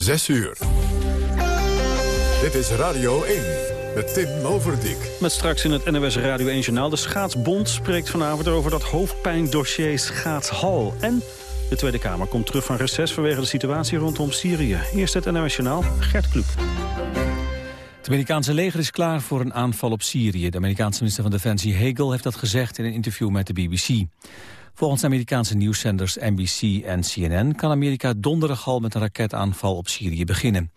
6 uur. Dit is Radio 1 met Tim Overdijk. Met straks in het NOS Radio 1 Journaal. De Schaatsbond spreekt vanavond over dat hoofdpijndossier Schaatshal. En de Tweede Kamer komt terug van reces vanwege de situatie rondom Syrië. Eerst het NOS Journaal, Gert Kluk. Het Amerikaanse leger is klaar voor een aanval op Syrië. De Amerikaanse minister van Defensie Hegel heeft dat gezegd in een interview met de BBC. Volgens Amerikaanse nieuwszenders NBC en CNN kan Amerika donderdag al met een raketaanval op Syrië beginnen.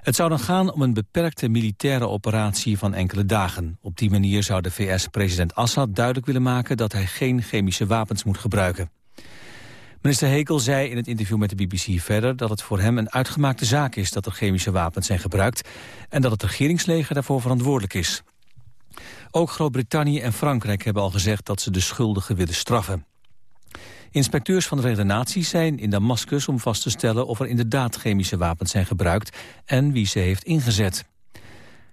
Het zou dan gaan om een beperkte militaire operatie van enkele dagen. Op die manier zou de VS president Assad duidelijk willen maken dat hij geen chemische wapens moet gebruiken. Minister Hekel zei in het interview met de BBC verder dat het voor hem een uitgemaakte zaak is dat er chemische wapens zijn gebruikt en dat het regeringsleger daarvoor verantwoordelijk is. Ook Groot-Brittannië en Frankrijk hebben al gezegd dat ze de schuldigen willen straffen. Inspecteurs van de Verenigde Naties zijn in Damascus om vast te stellen of er inderdaad chemische wapens zijn gebruikt en wie ze heeft ingezet.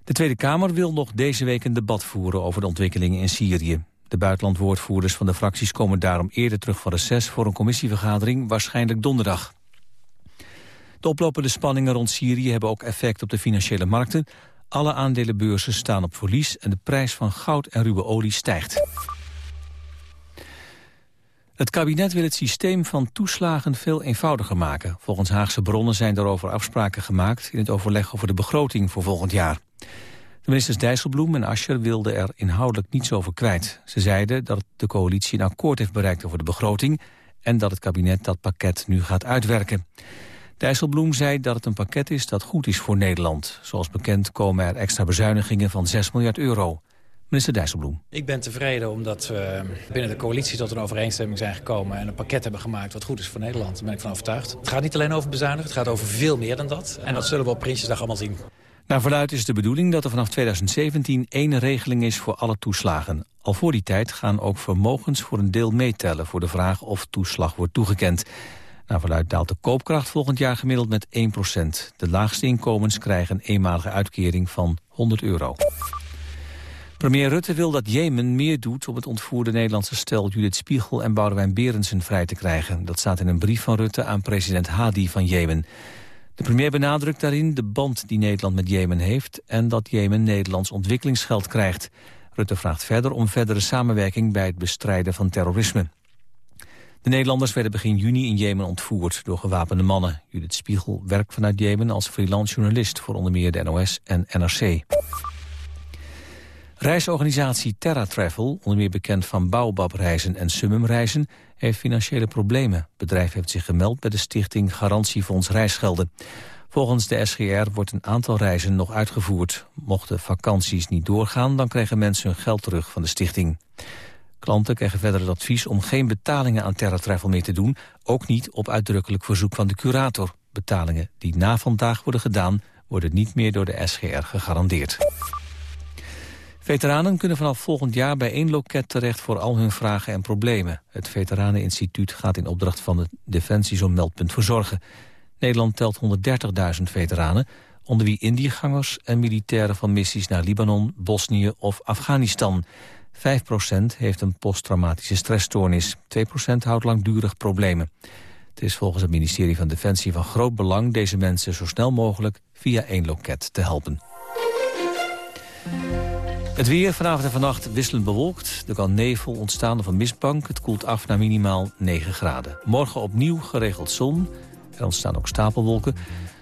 De Tweede Kamer wil nog deze week een debat voeren over de ontwikkelingen in Syrië. De buitenlandwoordvoerders van de fracties komen daarom eerder terug van reces voor een commissievergadering, waarschijnlijk donderdag. De oplopende spanningen rond Syrië hebben ook effect op de financiële markten. Alle aandelenbeurzen staan op verlies en de prijs van goud en ruwe olie stijgt. Het kabinet wil het systeem van toeslagen veel eenvoudiger maken. Volgens Haagse bronnen zijn daarover afspraken gemaakt... in het overleg over de begroting voor volgend jaar. De ministers Dijsselbloem en Ascher wilden er inhoudelijk niets over kwijt. Ze zeiden dat de coalitie een akkoord heeft bereikt over de begroting... en dat het kabinet dat pakket nu gaat uitwerken. Dijsselbloem zei dat het een pakket is dat goed is voor Nederland. Zoals bekend komen er extra bezuinigingen van 6 miljard euro. Minister Dijsselbloem. Ik ben tevreden omdat we binnen de coalitie tot een overeenstemming zijn gekomen... en een pakket hebben gemaakt wat goed is voor Nederland. Daar ben ik van overtuigd. Het gaat niet alleen over bezuinigen, het gaat over veel meer dan dat. En dat zullen we op Prinsjesdag allemaal zien. Naar verluid is de bedoeling dat er vanaf 2017 één regeling is voor alle toeslagen. Al voor die tijd gaan ook vermogens voor een deel meetellen... voor de vraag of toeslag wordt toegekend. Naar verluid daalt de koopkracht volgend jaar gemiddeld met 1% De laagste inkomens krijgen een eenmalige uitkering van 100 euro. Premier Rutte wil dat Jemen meer doet om het ontvoerde Nederlandse stel Judith Spiegel en Boudewijn Berendsen vrij te krijgen. Dat staat in een brief van Rutte aan president Hadi van Jemen. De premier benadrukt daarin de band die Nederland met Jemen heeft en dat Jemen Nederlands ontwikkelingsgeld krijgt. Rutte vraagt verder om verdere samenwerking bij het bestrijden van terrorisme. De Nederlanders werden begin juni in Jemen ontvoerd door gewapende mannen. Judith Spiegel werkt vanuit Jemen als freelance journalist voor onder meer de NOS en NRC. Reisorganisatie Terra Travel, onder meer bekend van Baobab Reizen en Summum Reizen, heeft financiële problemen. Het bedrijf heeft zich gemeld bij de stichting Garantiefonds Reisgelden. Volgens de SGR wordt een aantal reizen nog uitgevoerd. Mochten vakanties niet doorgaan, dan krijgen mensen hun geld terug van de stichting. Klanten krijgen verder het advies om geen betalingen aan Terra Travel meer te doen, ook niet op uitdrukkelijk verzoek van de curator. Betalingen die na vandaag worden gedaan, worden niet meer door de SGR gegarandeerd. Veteranen kunnen vanaf volgend jaar bij één loket terecht voor al hun vragen en problemen. Het Veteraneninstituut gaat in opdracht van de Defensie zo'n meldpunt verzorgen. Nederland telt 130.000 veteranen, onder wie Indiëgangers en militairen van missies naar Libanon, Bosnië of Afghanistan. 5% heeft een posttraumatische stressstoornis, 2% houdt langdurig problemen. Het is volgens het ministerie van Defensie van groot belang deze mensen zo snel mogelijk via één loket te helpen. Het weer vanavond en vannacht wisselend bewolkt. Er kan nevel ontstaan een mistbank. Het koelt af naar minimaal 9 graden. Morgen opnieuw geregeld zon. Er ontstaan ook stapelwolken.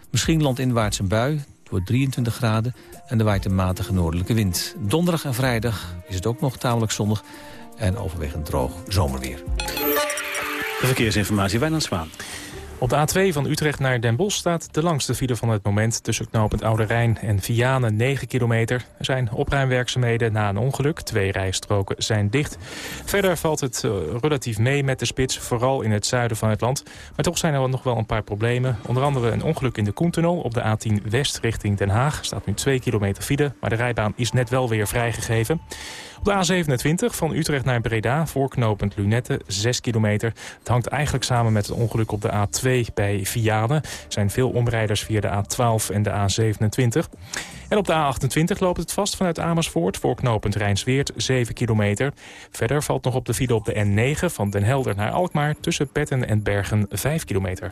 Misschien landinwaarts een bui. Het wordt 23 graden en er waait een matige noordelijke wind. Donderdag en vrijdag is het ook nog tamelijk zonnig en overwegend droog zomerweer. De verkeersinformatie, Wijnand Zwaan. Op de A2 van Utrecht naar Den Bosch staat de langste file van het moment... tussen knooppunt Oude Rijn en Vianen, 9 kilometer. Er zijn opruimwerkzaamheden na een ongeluk. Twee rijstroken zijn dicht. Verder valt het uh, relatief mee met de spits, vooral in het zuiden van het land. Maar toch zijn er nog wel een paar problemen. Onder andere een ongeluk in de Koentunnel op de A10 West richting Den Haag. Staat nu 2 kilometer file, maar de rijbaan is net wel weer vrijgegeven. Op de A27 van Utrecht naar Breda, voorknopend Lunette, 6 kilometer. Het hangt eigenlijk samen met het ongeluk op de A2 bij Vianen. Zijn veel omrijders via de A12 en de A27. En op de A28 loopt het vast vanuit Amersfoort, voorknopend Rijnsweert, 7 kilometer. Verder valt nog op de file op de N9 van Den Helder naar Alkmaar... tussen Petten en Bergen, 5 kilometer.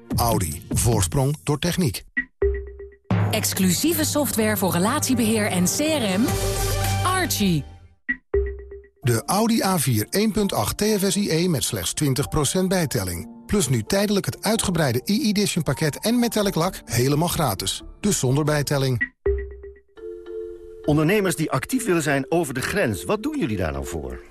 Audi. Voorsprong door techniek. Exclusieve software voor relatiebeheer en CRM. Archie. De Audi A4 1.8 TFSIe met slechts 20% bijtelling. Plus nu tijdelijk het uitgebreide e-edition pakket en metallic lak helemaal gratis. Dus zonder bijtelling. Ondernemers die actief willen zijn over de grens, wat doen jullie daar nou voor?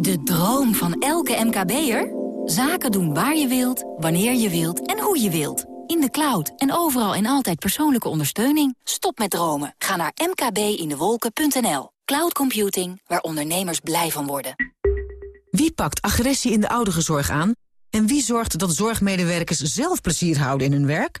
De droom van elke MKB'er? Zaken doen waar je wilt, wanneer je wilt en hoe je wilt. In de cloud en overal en altijd persoonlijke ondersteuning. Stop met dromen. Ga naar mkbindewolken.nl. Cloud computing, waar ondernemers blij van worden. Wie pakt agressie in de ouderenzorg aan? En wie zorgt dat zorgmedewerkers zelf plezier houden in hun werk?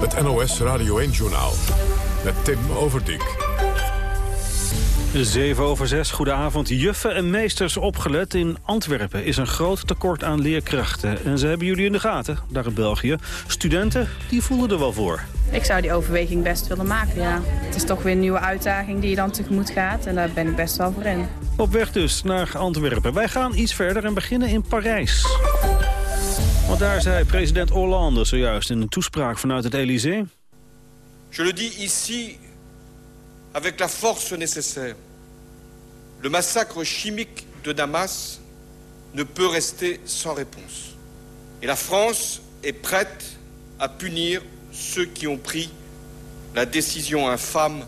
Het NOS Radio 1-journaal met Tim Overdijk. 7 over 6, goedenavond. Juffen en meesters opgelet. In Antwerpen is een groot tekort aan leerkrachten. En ze hebben jullie in de gaten, daar in België. Studenten, die voelen er wel voor. Ik zou die overweging best willen maken, ja. Het is toch weer een nieuwe uitdaging die je dan tegemoet gaat. En daar ben ik best wel voor in. Op weg dus naar Antwerpen. Wij gaan iets verder en beginnen in Parijs. Want daar zei president Hollande zojuist in een toespraak vanuit het Elysée. Je le dis ici avec la force nécessaire. Le massacre chimique de Damas ne peut rester sans réponse. Et la France est prête à punir ceux qui ont pris la décision infâme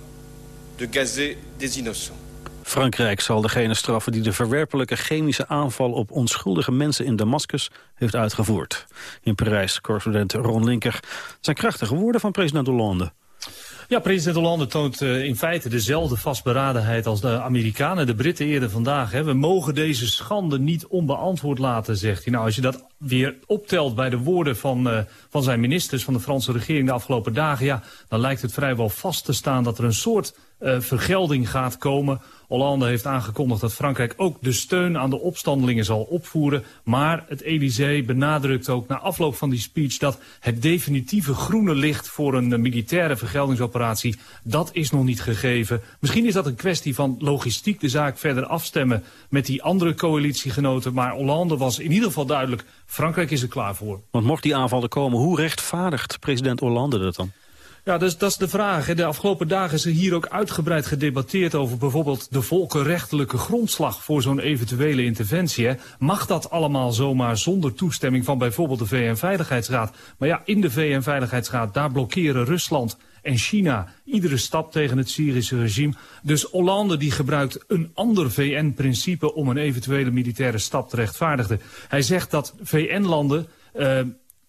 de gazer des innocents. Frankrijk zal degene straffen die de verwerpelijke chemische aanval op onschuldige mensen in Damascus heeft uitgevoerd. In Parijs, correspondent Ron Linker. zijn krachtige woorden van president Hollande. Ja, president Hollande toont uh, in feite dezelfde vastberadenheid als de Amerikanen, de Britten eerder vandaag. We mogen deze schande niet onbeantwoord laten, zegt hij. Nou, als je dat weer optelt bij de woorden van, uh, van zijn ministers van de Franse regering de afgelopen dagen, ja, dan lijkt het vrijwel vast te staan dat er een soort uh, vergelding gaat komen Hollande heeft aangekondigd dat Frankrijk ook de steun aan de opstandelingen zal opvoeren. Maar het Elysée benadrukt ook na afloop van die speech dat het definitieve groene licht voor een militaire vergeldingsoperatie, dat is nog niet gegeven. Misschien is dat een kwestie van logistiek de zaak verder afstemmen met die andere coalitiegenoten. Maar Hollande was in ieder geval duidelijk, Frankrijk is er klaar voor. Want mocht die aanvallen komen, hoe rechtvaardigt president Hollande dat dan? Ja, is, dat is de vraag. De afgelopen dagen is er hier ook uitgebreid gedebatteerd over bijvoorbeeld de volkenrechtelijke grondslag voor zo'n eventuele interventie. Mag dat allemaal zomaar zonder toestemming van bijvoorbeeld de VN-veiligheidsraad? Maar ja, in de VN-veiligheidsraad, daar blokkeren Rusland en China iedere stap tegen het Syrische regime. Dus Hollande die gebruikt een ander VN-principe om een eventuele militaire stap te rechtvaardigen. Hij zegt dat VN-landen... Uh,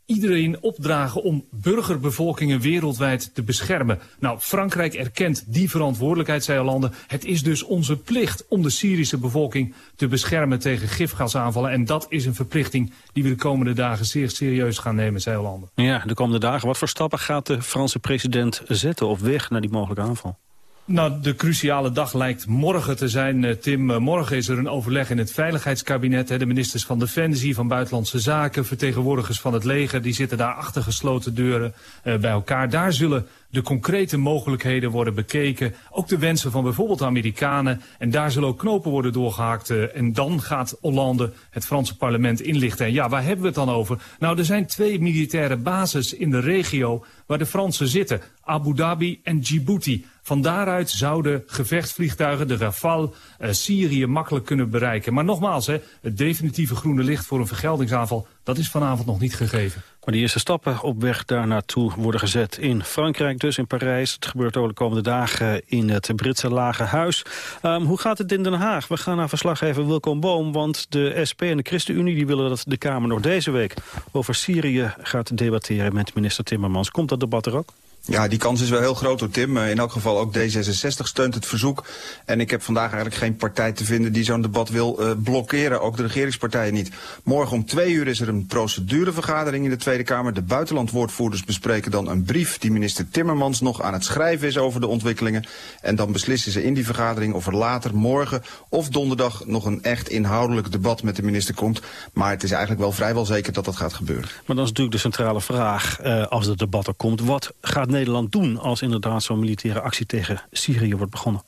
iedereen opdragen om burgerbevolkingen wereldwijd te beschermen. Nou, Frankrijk erkent die verantwoordelijkheid, zei Hollande. Het is dus onze plicht om de Syrische bevolking te beschermen tegen gifgasaanvallen. En dat is een verplichting die we de komende dagen zeer serieus gaan nemen, zei Hollande. Ja, de komende dagen. Wat voor stappen gaat de Franse president zetten op weg naar die mogelijke aanval? Nou, de cruciale dag lijkt morgen te zijn, eh, Tim. Eh, morgen is er een overleg in het Veiligheidskabinet. De ministers van Defensie, van Buitenlandse Zaken, vertegenwoordigers van het leger... die zitten daar achter gesloten deuren bij elkaar. Daar zullen de concrete mogelijkheden worden bekeken. Ook de wensen van bijvoorbeeld de Amerikanen. En daar zullen ook knopen worden doorgehakt. Eh, en dan gaat Hollande het Franse parlement inlichten. En ja, waar hebben we het dan over? Nou, er zijn twee militaire bases in de regio waar de Fransen zitten. Abu Dhabi en Djibouti. Van daaruit zouden gevechtsvliegtuigen, de Rafale, uh, Syrië makkelijk kunnen bereiken. Maar nogmaals, hè, het definitieve groene licht voor een vergeldingsaanval... dat is vanavond nog niet gegeven. Maar de eerste stappen op weg daar naartoe worden gezet in Frankrijk, dus in Parijs. Het gebeurt ook de komende dagen in het Britse Lage Huis. Um, hoe gaat het in Den Haag? We gaan naar verslaggever Wilco Boom, want de SP en de ChristenUnie die willen dat de Kamer nog deze week over Syrië gaat debatteren met minister Timmermans. Komt dat debat er ook? Ja, die kans is wel heel groot hoor, Tim. In elk geval ook D66 steunt het verzoek. En ik heb vandaag eigenlijk geen partij te vinden die zo'n debat wil uh, blokkeren. Ook de regeringspartijen niet. Morgen om twee uur is er een procedurevergadering in de Tweede Kamer. De buitenlandwoordvoerders bespreken dan een brief die minister Timmermans nog aan het schrijven is over de ontwikkelingen. En dan beslissen ze in die vergadering of er later, morgen of donderdag nog een echt inhoudelijk debat met de minister komt. Maar het is eigenlijk wel vrijwel zeker dat dat gaat gebeuren. Maar dan is natuurlijk de centrale vraag, uh, als het debat er komt, wat gaat Nederland doen als inderdaad zo'n militaire actie tegen Syrië wordt begonnen?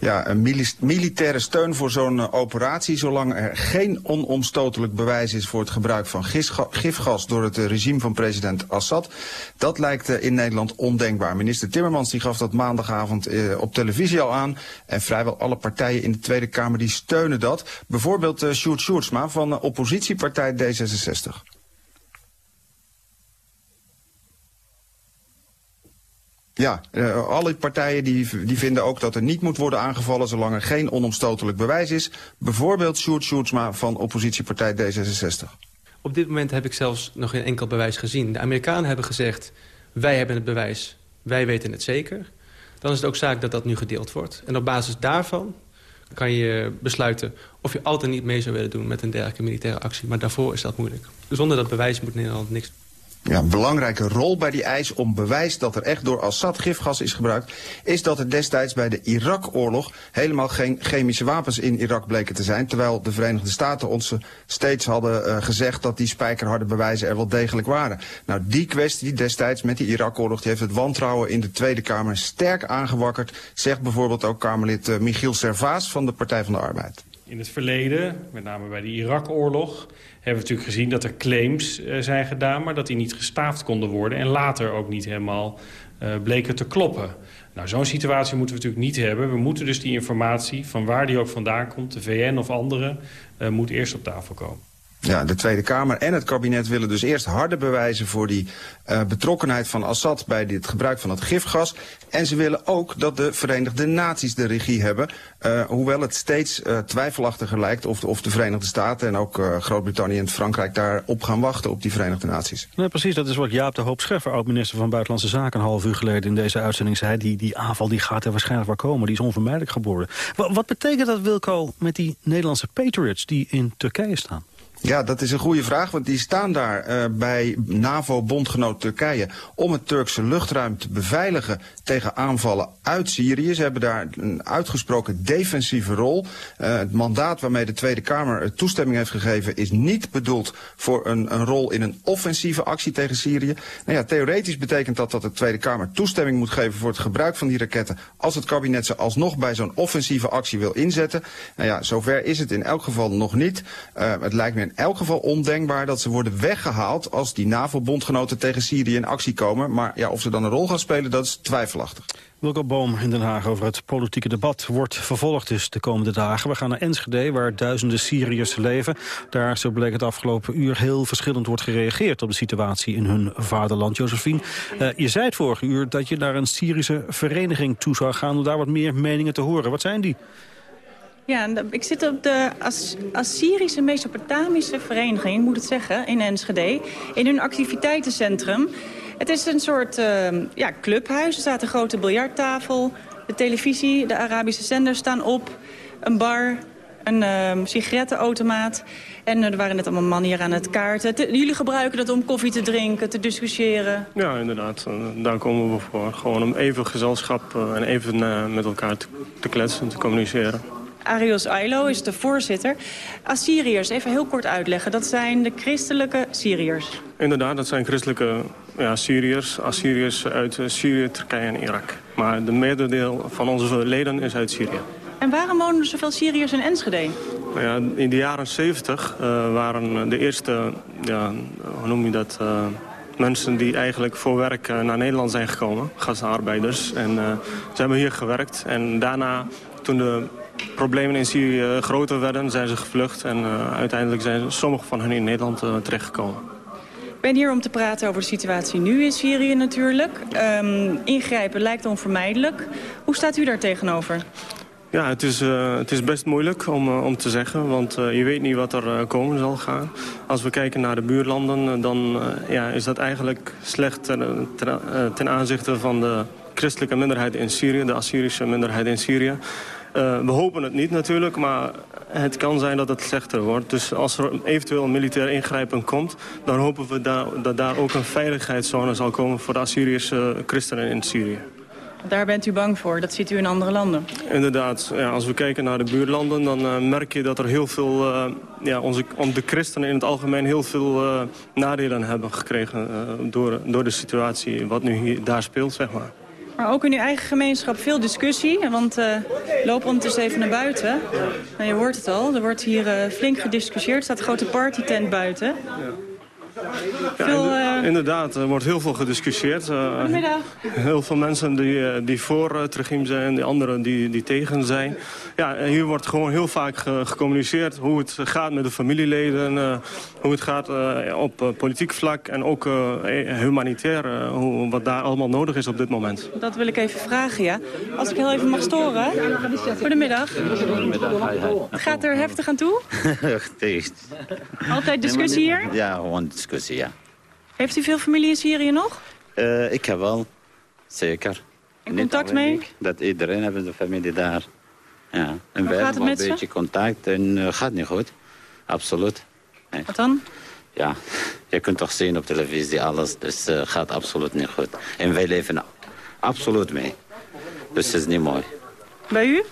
Ja, een militaire steun voor zo'n uh, operatie, zolang er geen onomstotelijk bewijs is voor het gebruik van gifgas door het uh, regime van president Assad. Dat lijkt uh, in Nederland ondenkbaar. Minister Timmermans die gaf dat maandagavond op televisie al aan. En vrijwel alle partijen in de Tweede Kamer die steunen dat. Bijvoorbeeld Sjoerd Sjoerdsma van oppositiepartij D66. Ja, uh, alle partijen die, die vinden ook dat er niet moet worden aangevallen zolang er geen onomstotelijk bewijs is. Bijvoorbeeld Sjoerd Sjoerdsma van oppositiepartij D66. Op dit moment heb ik zelfs nog geen enkel bewijs gezien. De Amerikanen hebben gezegd, wij hebben het bewijs, wij weten het zeker. Dan is het ook zaak dat dat nu gedeeld wordt. En op basis daarvan kan je besluiten of je altijd niet mee zou willen doen met een dergelijke militaire actie. Maar daarvoor is dat moeilijk. Zonder dat bewijs moet Nederland niks ja, belangrijke rol bij die eis om bewijs dat er echt door Assad gifgas is gebruikt, is dat er destijds bij de Irak-oorlog helemaal geen chemische wapens in Irak bleken te zijn, terwijl de Verenigde Staten ons steeds hadden uh, gezegd dat die spijkerharde bewijzen er wel degelijk waren. Nou, die kwestie destijds met die Irak-oorlog, die heeft het wantrouwen in de Tweede Kamer sterk aangewakkerd, zegt bijvoorbeeld ook Kamerlid uh, Michiel Servaas van de Partij van de Arbeid. In het verleden, met name bij de Irak-oorlog hebben we natuurlijk gezien dat er claims uh, zijn gedaan... maar dat die niet gestaafd konden worden en later ook niet helemaal uh, bleken te kloppen. Nou, zo'n situatie moeten we natuurlijk niet hebben. We moeten dus die informatie, van waar die ook vandaan komt... de VN of anderen, uh, moet eerst op tafel komen. Ja, de Tweede Kamer en het kabinet willen dus eerst harde bewijzen voor die uh, betrokkenheid van Assad bij het gebruik van het gifgas. En ze willen ook dat de Verenigde Naties de regie hebben. Uh, hoewel het steeds uh, twijfelachtiger lijkt of de, of de Verenigde Staten en ook Groot-Brittannië en Frankrijk daarop gaan wachten op die Verenigde Naties. Nee, precies, dat is wat Jaap de Hoop Scheffer, oud-minister van Buitenlandse Zaken, een half uur geleden in deze uitzending zei. Die, die aanval die gaat er waarschijnlijk wel komen, die is onvermijdelijk geboren. Wat betekent dat, Wilco, met die Nederlandse Patriots die in Turkije staan? Ja, dat is een goede vraag, want die staan daar uh, bij NAVO-bondgenoot Turkije om het Turkse luchtruim te beveiligen tegen aanvallen uit Syrië. Ze hebben daar een uitgesproken defensieve rol. Uh, het mandaat waarmee de Tweede Kamer toestemming heeft gegeven is niet bedoeld voor een, een rol in een offensieve actie tegen Syrië. Nou ja, theoretisch betekent dat dat de Tweede Kamer toestemming moet geven voor het gebruik van die raketten als het kabinet ze alsnog bij zo'n offensieve actie wil inzetten. Nou ja, zover is het in elk geval nog niet. Het lijkt me in elk geval ondenkbaar dat ze worden weggehaald als die NAVO-bondgenoten tegen Syrië in actie komen. Maar ja, of ze dan een rol gaan spelen, dat is twijfelachtig. Wilco Boom in Den Haag over het politieke debat wordt vervolgd dus de komende dagen. We gaan naar Enschede, waar duizenden Syriërs leven. Daar, zo bleek het afgelopen uur, heel verschillend wordt gereageerd op de situatie in hun vaderland. Josephine, uh, je zei het vorige uur dat je naar een Syrische vereniging toe zou gaan om daar wat meer meningen te horen. Wat zijn die? Ja, ik zit op de Assyrische Mesopotamische Vereniging, moet het zeggen, in Enschede. In hun activiteitencentrum. Het is een soort uh, ja, clubhuis. Er staat een grote biljarttafel. De televisie, de Arabische zenders staan op. Een bar. een uh, sigarettenautomaat. En er waren net allemaal mannen hier aan het kaarten. jullie gebruiken dat om koffie te drinken, te discussiëren? Ja, inderdaad. daar komen we voor. Gewoon om even gezelschap en even met elkaar te, te kletsen en te communiceren. Arios Ailo is de voorzitter. Assyriërs, even heel kort uitleggen. Dat zijn de christelijke Syriërs. Inderdaad, dat zijn christelijke ja, Syriërs. Assyriërs uit Syrië, Turkije en Irak. Maar de meerderdeel van onze leden is uit Syrië. En waarom wonen er zoveel Syriërs in Enschede? Nou ja, in de jaren 70 uh, waren de eerste, ja, hoe noem je dat... Uh, mensen die eigenlijk voor werk naar Nederland zijn gekomen, gastarbeiders. En ze hebben hier gewerkt. En daarna, toen de problemen in Syrië groter werden, zijn ze gevlucht. En uiteindelijk zijn sommigen van hen in Nederland terechtgekomen. Ik ben hier om te praten over de situatie nu in Syrië natuurlijk. Um, ingrijpen lijkt onvermijdelijk. Hoe staat u daar tegenover? Ja, het is, uh, het is best moeilijk om, uh, om te zeggen, want uh, je weet niet wat er komen zal gaan. Als we kijken naar de buurlanden, dan ja, is dat eigenlijk slecht ten, ten, ten, aanzichte van de christelijke minderheid in Syrië, de Assyrische minderheid in Syrië. We hopen het niet natuurlijk, maar het kan zijn dat het slechter wordt. Dus als er eventueel een militair ingrijpen komt... dan hopen we da dat daar ook een veiligheidszone zal komen... voor de Assyrische christenen in Syrië. Daar bent u bang voor, dat ziet u in andere landen? Inderdaad, ja, als we kijken naar de buurlanden... dan uh, merk je dat er heel veel, uh, ja, onze, om de christenen in het algemeen... heel veel nadelen hebben gekregen door, door de situatie wat nu hier, daar speelt, zeg maar. Maar ook in uw eigen gemeenschap veel discussie. Want uh, loop ondertussen even naar buiten. Nou, je hoort het al, er wordt hier uh, flink gediscussieerd. Er staat een grote partytent buiten. Ja. Ja, inderdaad, er wordt heel veel gediscussieerd. Uh, Goedemiddag. Heel veel mensen die, die voor het regime zijn, die anderen die, die tegen zijn. Ja, hier wordt gewoon heel vaak ge gecommuniceerd hoe het gaat met de familieleden. Uh, hoe het gaat uh, op politiek vlak en ook humanitair. hoe, wat daar allemaal nodig is op dit moment. Dat wil ik even vragen, ja. Als ik heel even mag storen. Goedemiddag. Goedemiddag. Hi, hi. Gaat er heftig aan toe? Altijd discussie hier? Ja, gewoon discussie, ja. Heeft u veel familie in Syrië nog? Uh, ik heb wel, zeker. En contact mee? Dat iedereen heeft de familie daar. Ja. En we hebben wel een beetje contact en uh, gaat niet goed. Absoluut. Nee. Wat dan? Ja, je kunt toch zien op televisie alles, dus uh, gaat absoluut niet goed. En wij leven absoluut mee. Dus het is niet mooi. Bij u?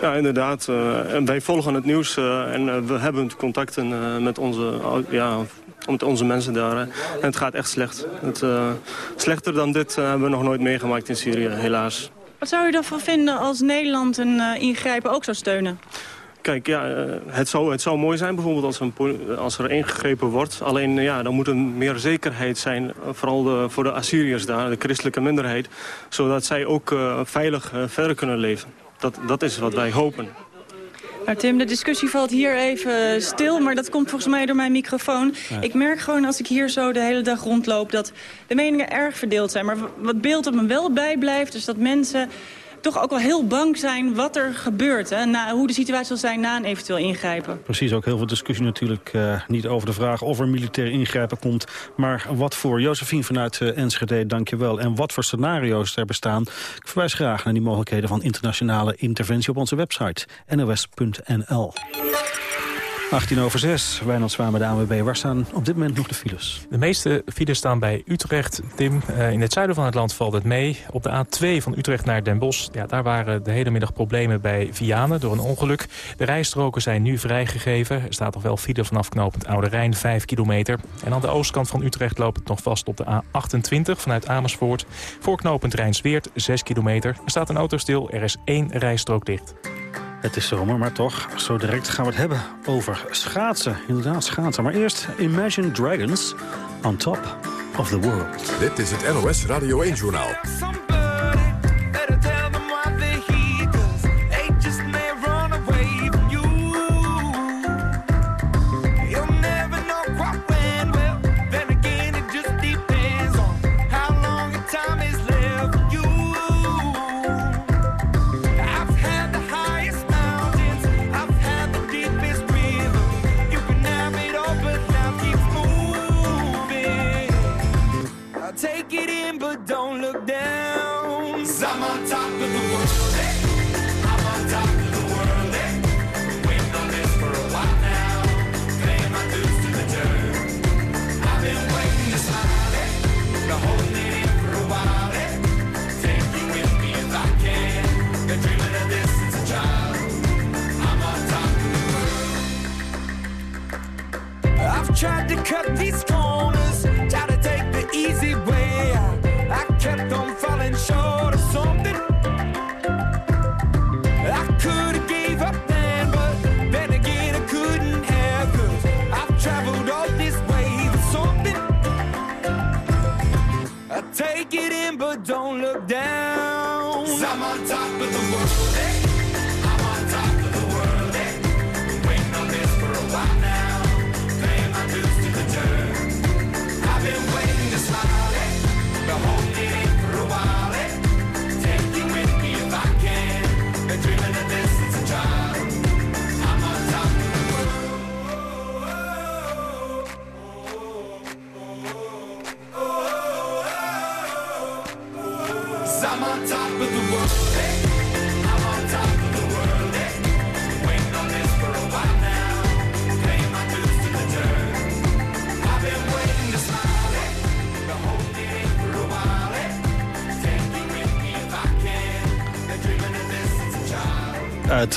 Ja, inderdaad. Uh, en wij volgen het nieuws uh, en uh, we hebben contacten met, onze, ja, met onze mensen daar. En het gaat echt slecht. Het, slechter dan dit hebben we nog nooit meegemaakt in Syrië, helaas. Wat zou u ervan vinden als Nederland een ingrijpen ook zou steunen? Kijk, ja, het, zou, het zou mooi zijn bijvoorbeeld als, een, als er ingegrepen wordt. Alleen ja, dan moet er meer zekerheid zijn, vooral de, voor de Assyriërs daar, de christelijke minderheid. Zodat zij ook veilig verder kunnen leven. Dat, dat is wat wij hopen. Nou, Tim, de discussie valt hier even stil, maar dat komt volgens mij door mijn microfoon. Ik merk gewoon als ik hier zo de hele dag rondloop dat de meningen erg verdeeld zijn. Maar wat beeld op me wel bijblijft, is dat mensen toch ook wel heel bang zijn wat er gebeurt. Hè? Na, hoe de situatie zal zijn na een eventueel ingrijpen. Precies, ook heel veel discussie natuurlijk. Uh, niet over de vraag of er militair ingrijpen komt. Maar wat voor. Josephine vanuit uh, Enschede, dankjewel. En wat voor scenario's er bestaan. Ik verwijs graag naar die mogelijkheden van internationale interventie op onze website. nos.nl 18 over 6, Wijnald Zwaan bij de ANWB. Waar staan op dit moment nog de files? De meeste files staan bij Utrecht, Tim. Uh, in het zuiden van het land valt het mee. Op de A2 van Utrecht naar Den Bosch... Ja, daar waren de hele middag problemen bij Vianen door een ongeluk. De rijstroken zijn nu vrijgegeven. Er staat nog wel file vanaf knooppunt Oude Rijn, 5 kilometer. En aan de oostkant van Utrecht loopt het nog vast op de A28 vanuit Amersfoort. Voor knooppunt Rijnsweert, 6 kilometer. Er staat een auto stil, er is één rijstrook dicht. Het is zomer, maar toch, zo direct gaan we het hebben over schaatsen. Inderdaad, schaatsen. Maar eerst Imagine Dragons on top of the world. Dit is het NOS Radio 1-journaal. Cut these corners, try to take the easy way. I kept on falling short of something. I could have gave up then, but then again I couldn't have, I've traveled all this way for something. I take it in, but don't look down. I'm on top of the world.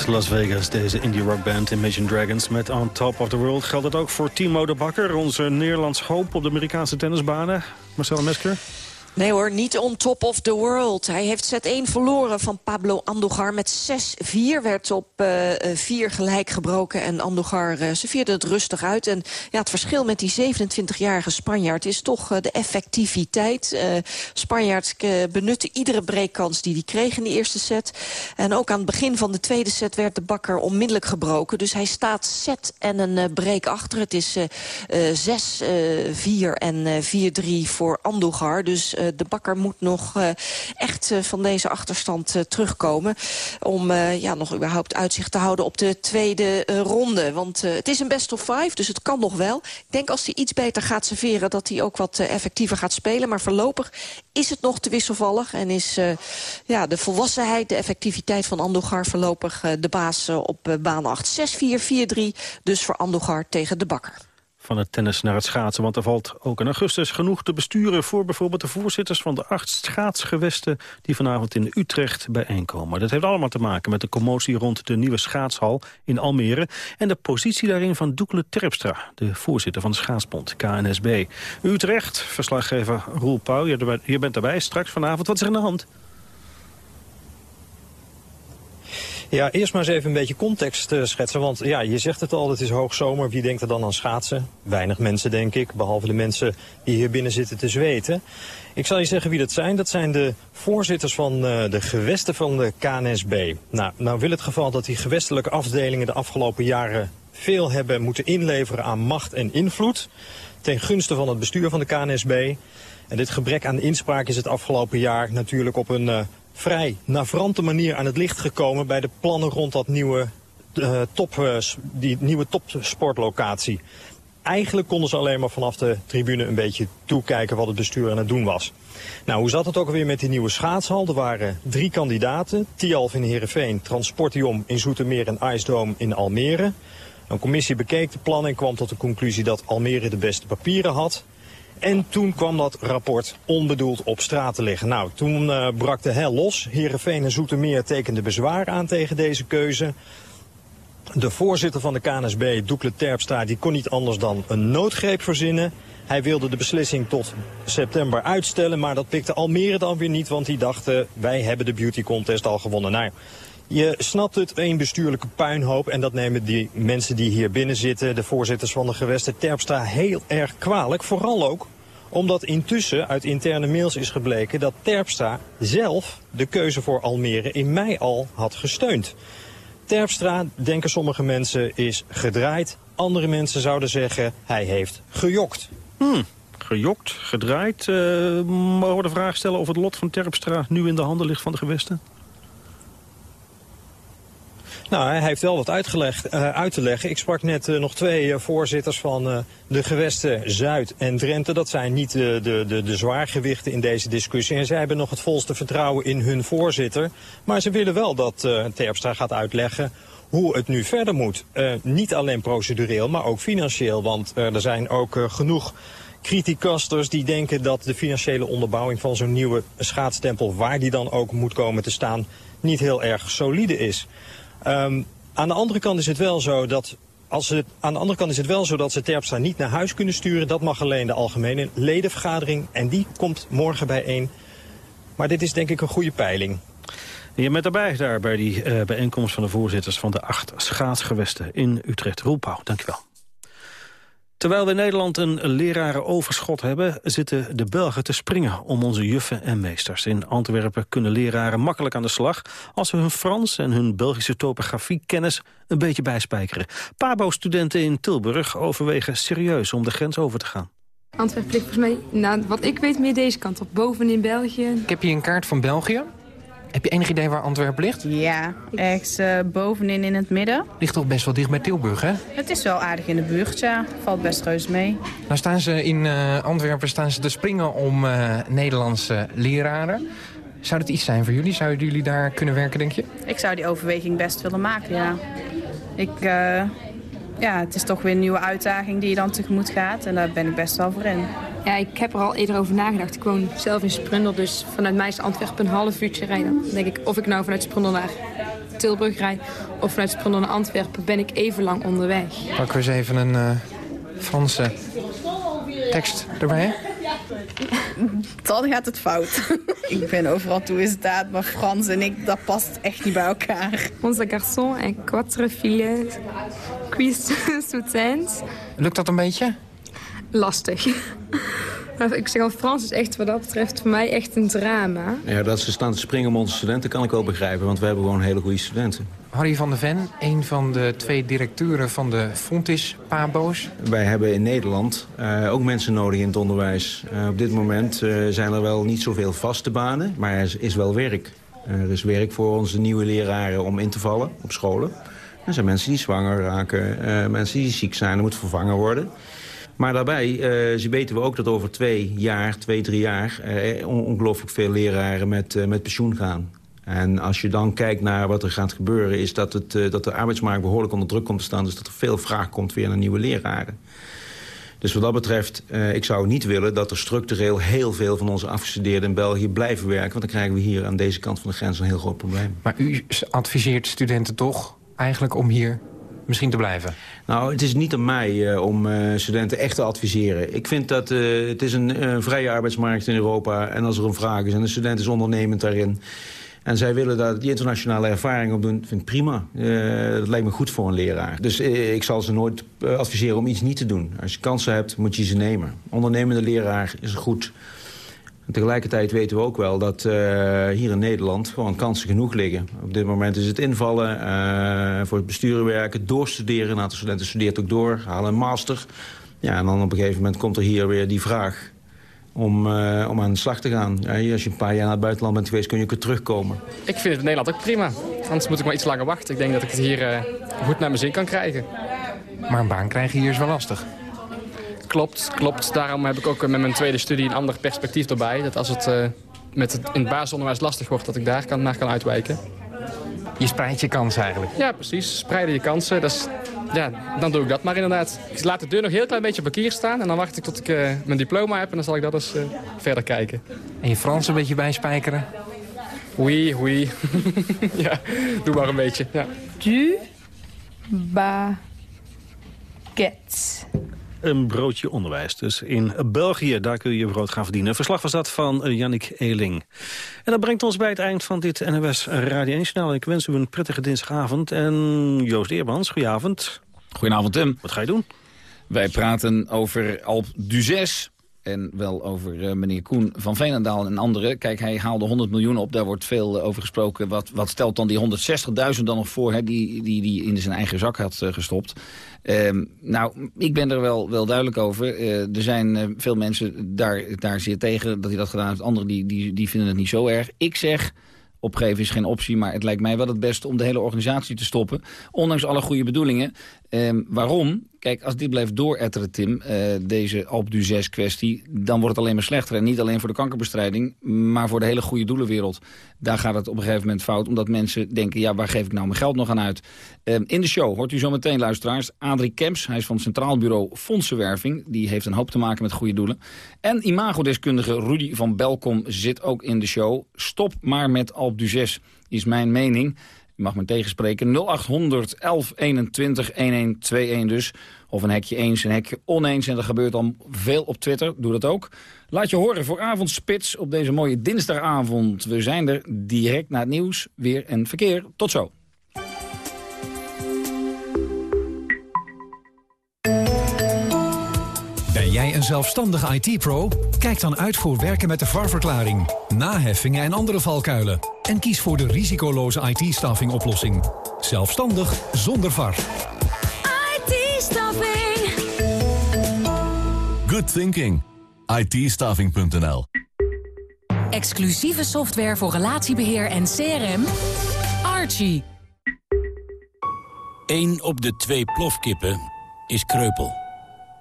Las Vegas, deze indie rockband Imagine Dragons met On Top of the World. Geldt het ook voor Timo de Bakker, onze Nederlands hoop op de Amerikaanse tennisbanen? Marcel Mesker? Nee hoor, niet on top of the world. Hij heeft set 1 verloren van Pablo Andujar met 6-4. Werd op eh, eh, 4 gelijk gebroken en Andujar uh, serveerde het rustig uit. En ja, het verschil met die 27-jarige Spanjaard is toch uh, de effectiviteit. Uh, Spanjaard benutte iedere breakkans die hij kreeg in de eerste set. En ook aan het begin van de tweede set werd de bakker onmiddellijk gebroken. Dus hij staat set en een break achter. Het is 6-4 en 4-3 voor Andujar. Dus de bakker moet nog uh, echt uh, van deze achterstand terugkomen... om ja, nog überhaupt uitzicht te houden op de tweede ronde. Want het is een best of five, dus het kan nog wel. Ik denk als hij iets beter gaat serveren... dat hij ook wat effectiever gaat spelen. Maar voorlopig is het nog te wisselvallig... en is ja, de volwassenheid, de effectiviteit van Andogar... voorlopig de baas op baan 8. 6-4, 4-3, dus voor Andogar tegen de bakker van het tennis naar het schaatsen. Want er valt ook in augustus genoeg te besturen... voor bijvoorbeeld de voorzitters van de acht schaatsgewesten... die vanavond in Utrecht bijeenkomen. Dat heeft allemaal te maken met de commotie rond de nieuwe schaatshal in Almere... en de positie daarin van Doekle Terpstra, de voorzitter van de schaatsbond, KNSB. Utrecht, verslaggever Roel Pauw, je bent erbij straks vanavond. Wat is er aan de hand? Ja, eerst maar eens even een beetje context uh, schetsen. Want ja, je zegt het al, het is hoogzomer. Wie denkt er dan aan schaatsen? Weinig mensen, denk ik. Behalve de mensen die hier binnen zitten te zweten. Ik zal je zeggen wie dat zijn. Dat zijn de voorzitters van uh, de gewesten van de KNSB. Nou, nou wil het geval dat die gewestelijke afdelingen de afgelopen jaren veel hebben moeten inleveren aan macht en invloed. Ten gunste van het bestuur van de KNSB. En dit gebrek aan inspraak is het afgelopen jaar natuurlijk op een... Uh, vrij navrante manier aan het licht gekomen bij de plannen rond dat nieuwe, uh, top, uh, die nieuwe topsportlocatie. Eigenlijk konden ze alleen maar vanaf de tribune een beetje toekijken wat het bestuur aan het doen was. Nou, hoe zat het ook alweer met die nieuwe schaatshal? Er waren drie kandidaten. Tialf in Heerenveen, Transportium in Zoetermeer en IJsdoom in Almere. Een commissie bekeek de plannen en kwam tot de conclusie dat Almere de beste papieren had. En toen kwam dat rapport onbedoeld op straat te liggen. Nou, toen uh, brak de hel los. Heerenveen en Zoetermeer tekenden bezwaar aan tegen deze keuze. De voorzitter van de KNSB, Doekle Terpstra, die kon niet anders dan een noodgreep verzinnen. Hij wilde de beslissing tot september uitstellen, maar dat pikte Almere dan weer niet, want die dachten, wij hebben de beauty contest al gewonnen. Nou, je snapt het, een bestuurlijke puinhoop. En dat nemen die mensen die hier binnen zitten, de voorzitters van de gewesten Terpstra, heel erg kwalijk. Vooral ook omdat intussen uit interne mails is gebleken dat Terpstra zelf de keuze voor Almere in mei al had gesteund. Terpstra, denken sommige mensen, is gedraaid. Andere mensen zouden zeggen, hij heeft gejokt. Hmm, gejokt, gedraaid. Uh, mogen we de vraag stellen of het lot van Terpstra nu in de handen ligt van de gewesten? Nou, hij heeft wel wat uitgelegd, uh, uit te leggen. Ik sprak net uh, nog twee uh, voorzitters van de gewesten Zuid en Drenthe. Dat zijn niet de, de, de, de zwaargewichten in deze discussie. En zij hebben nog het volste vertrouwen in hun voorzitter. Maar ze willen wel dat Terpstra gaat uitleggen hoe het nu verder moet. niet alleen procedureel, maar ook financieel. Want er zijn ook genoeg criticasters die denken dat de financiële onderbouwing van zo'n nieuwe schaatstempel, waar die dan ook moet komen te staan, niet heel erg solide is. Um, aan de andere kant is het wel zo dat als ze, aan de andere kant is het wel zo dat ze Terpstra niet naar huis kunnen sturen. Dat mag alleen de algemene ledenvergadering. En die komt morgen bijeen. Maar dit is denk ik een goede peiling. Je bent erbij daar bij die uh, bijeenkomst van de voorzitters van de acht schaatsgewesten in Utrecht. Roel Pauw, dankjewel. Terwijl we in Nederland een lerarenoverschot hebben... zitten de Belgen te springen om onze juffen en meesters. In Antwerpen kunnen leraren makkelijk aan de slag... als ze hun Frans en hun Belgische topografiekennis een beetje bijspijkeren. Pabo-studenten in Tilburg overwegen serieus om de grens over te gaan. Antwerpen ligt volgens mij, nou, wat ik weet, meer deze kant op. Boven in België. Ik heb hier een kaart van België. Heb je enig idee waar Antwerpen ligt? Ja, ergens uh, bovenin in het midden. Ligt toch best wel dicht bij Tilburg, hè? Het is wel aardig in de buurt, ja. Valt best reus mee. Nou staan ze in uh, Antwerpen staan ze te springen om uh, Nederlandse leraren. Zou dat iets zijn voor jullie? Zouden jullie daar kunnen werken, denk je? Ik zou die overweging best willen maken, ja. Ik, ja, het is toch weer een nieuwe uitdaging die je dan tegemoet gaat. En daar ben ik best wel voor in. Ja, ik heb er al eerder over nagedacht. Ik woon zelf in Sprundel, dus vanuit mij is Antwerpen een half uurtje rijden. Dan denk ik, of ik nou vanuit Sprundel naar Tilburg rijd... of vanuit Sprundel naar Antwerpen, ben ik even lang onderweg. Pakken we eens even een uh, Franse tekst erbij. Dan gaat het fout. ik ben overal toe in staat, maar Frans en ik, dat past echt niet bij elkaar. Onze garçon en quatre filles, cuis soutiens. Lukt dat een beetje? Lastig. Ik zeg al, Frans is echt wat dat betreft voor mij echt een drama. Ja, dat ze staan te springen om onze studenten kan ik wel begrijpen. Want we hebben gewoon hele goede studenten. Harry van der Ven, een van de twee directeuren van de Fontis Pabo's. Wij hebben in Nederland uh, ook mensen nodig in het onderwijs. Uh, op dit moment uh, zijn er wel niet zoveel vaste banen, maar er is wel werk. er is werk voor onze nieuwe leraren om in te vallen op scholen. Er zijn mensen die zwanger raken, mensen die ziek zijn, er moet vervangen worden. Maar daarbij uh, weten we ook dat over twee jaar, twee, drie jaar... Uh, ongelooflijk veel leraren met, met pensioen gaan. En als je dan kijkt naar wat er gaat gebeuren... is dat, het, dat de arbeidsmarkt behoorlijk onder druk komt te staan. Dus dat er veel vraag komt weer naar nieuwe leraren. Dus wat dat betreft, ik zou niet willen dat er structureel heel veel van onze afgestudeerden in België blijven werken. Want dan krijgen we hier aan deze kant van de grens een heel groot probleem. Maar u adviseert studenten toch eigenlijk om hier misschien te blijven? Nou, het is niet aan mij uh, om uh, studenten echt te adviseren. Ik vind dat uh, het is een vrije arbeidsmarkt in Europa. En als er een vraag is en de student is ondernemend daarin... En zij willen daar die internationale ervaring op doen, vind ik prima. dat lijkt me goed voor een leraar. Dus ik zal ze nooit adviseren om iets niet te doen. Als je kansen hebt, moet je ze nemen. Ondernemende leraar is goed. En tegelijkertijd weten we ook wel dat uh, hier in Nederland gewoon kansen genoeg liggen. Op dit moment is het invallen, uh, voor het besturen werken, doorstuderen. Een aantal studenten studeert ook door, halen een master. Ja, en dan op een gegeven moment komt er hier weer die vraag om, uh, om aan de slag te gaan. Ja, als je een paar jaar naar het buitenland bent geweest, kun je ook weer terugkomen. Ik vind het in Nederland ook prima. Anders moet ik maar iets langer wachten. Ik denk dat ik het hier goed naar mijn zin kan krijgen. Maar een baan krijgen hier is wel lastig. Klopt, klopt. Daarom heb ik ook met mijn tweede studie een ander perspectief erbij. Dat als het uh, met het, in het basisonderwijs lastig wordt, dat ik daar kan, naar kan uitwijken. Je spreidt je kansen eigenlijk? Ja, precies. Spreiden je kansen. Dat is, ja, dan doe ik dat maar inderdaad. Ik laat de deur nog een heel klein beetje op parkier staan. En dan wacht ik tot ik uh, mijn diploma heb. En dan zal ik dat eens uh, verder kijken. En je Frans een beetje bijspijkeren? Oui, oui. ja, doe maar een beetje. Ja. Du baguette een broodje onderwijs. Dus in België, daar kun je je brood gaan verdienen. Verslag was dat van Jannik Eeling. En dat brengt ons bij het eind van dit NOS Radio 1-journaal. Ik wens u een prettige dinsdagavond. En Joost Eerbans, goedenavond. Goedenavond, Tim. Wat ga je doen? Wij praten over Alp d'Huez. En wel over uh, meneer Koen van Veenendaal en anderen. Kijk, hij haalde 100 miljoen op. Daar wordt veel uh, over gesproken. Wat, wat stelt dan die 160.000 dan nog voor... Hè, die, die, die in zijn eigen zak had uh, gestopt? Um, nou, ik ben er wel, wel duidelijk over. er zijn veel mensen daar, daar zeer tegen dat hij dat gedaan heeft. Anderen die, die, die vinden het niet zo erg. Ik zeg... Opgeven is geen optie, maar het lijkt mij wel het beste om de hele organisatie te stoppen. Ondanks alle goede bedoelingen. Um, waarom? Kijk, als dit blijft dooretteren, Tim, uh, deze Alp d'Huez kwestie... dan wordt het alleen maar slechter. En niet alleen voor de kankerbestrijding, maar voor de hele goede doelenwereld. Daar gaat het op een gegeven moment fout, omdat mensen denken... ja, waar geef ik nou mijn geld nog aan uit? Uh, in de show hoort u zo meteen, luisteraars, Adrie Kemps. Hij is van het Centraal Bureau Fondsenwerving. Die heeft een hoop te maken met goede doelen. En imagodeskundige Rudy van Belkom zit ook in de show. Stop maar met Alp d'Huez, is mijn mening... U mag me tegenspreken 0800 1121 1121 dus. Of een hekje eens, een hekje oneens. En dat gebeurt al veel op Twitter. Doe dat ook. Laat je horen voor Avondspits op deze mooie dinsdagavond. We zijn er direct na het nieuws, weer en verkeer. Tot zo. Ben jij een zelfstandige IT-pro? Kijk dan uit voor werken met de VAR-verklaring, naheffingen en andere valkuilen. En kies voor de risicoloze IT-staffing oplossing. Zelfstandig zonder VAR. IT-staffing. Good thinking. IT-staffing.nl Exclusieve software voor relatiebeheer en CRM. Archie. Eén op de twee plofkippen is kreupel.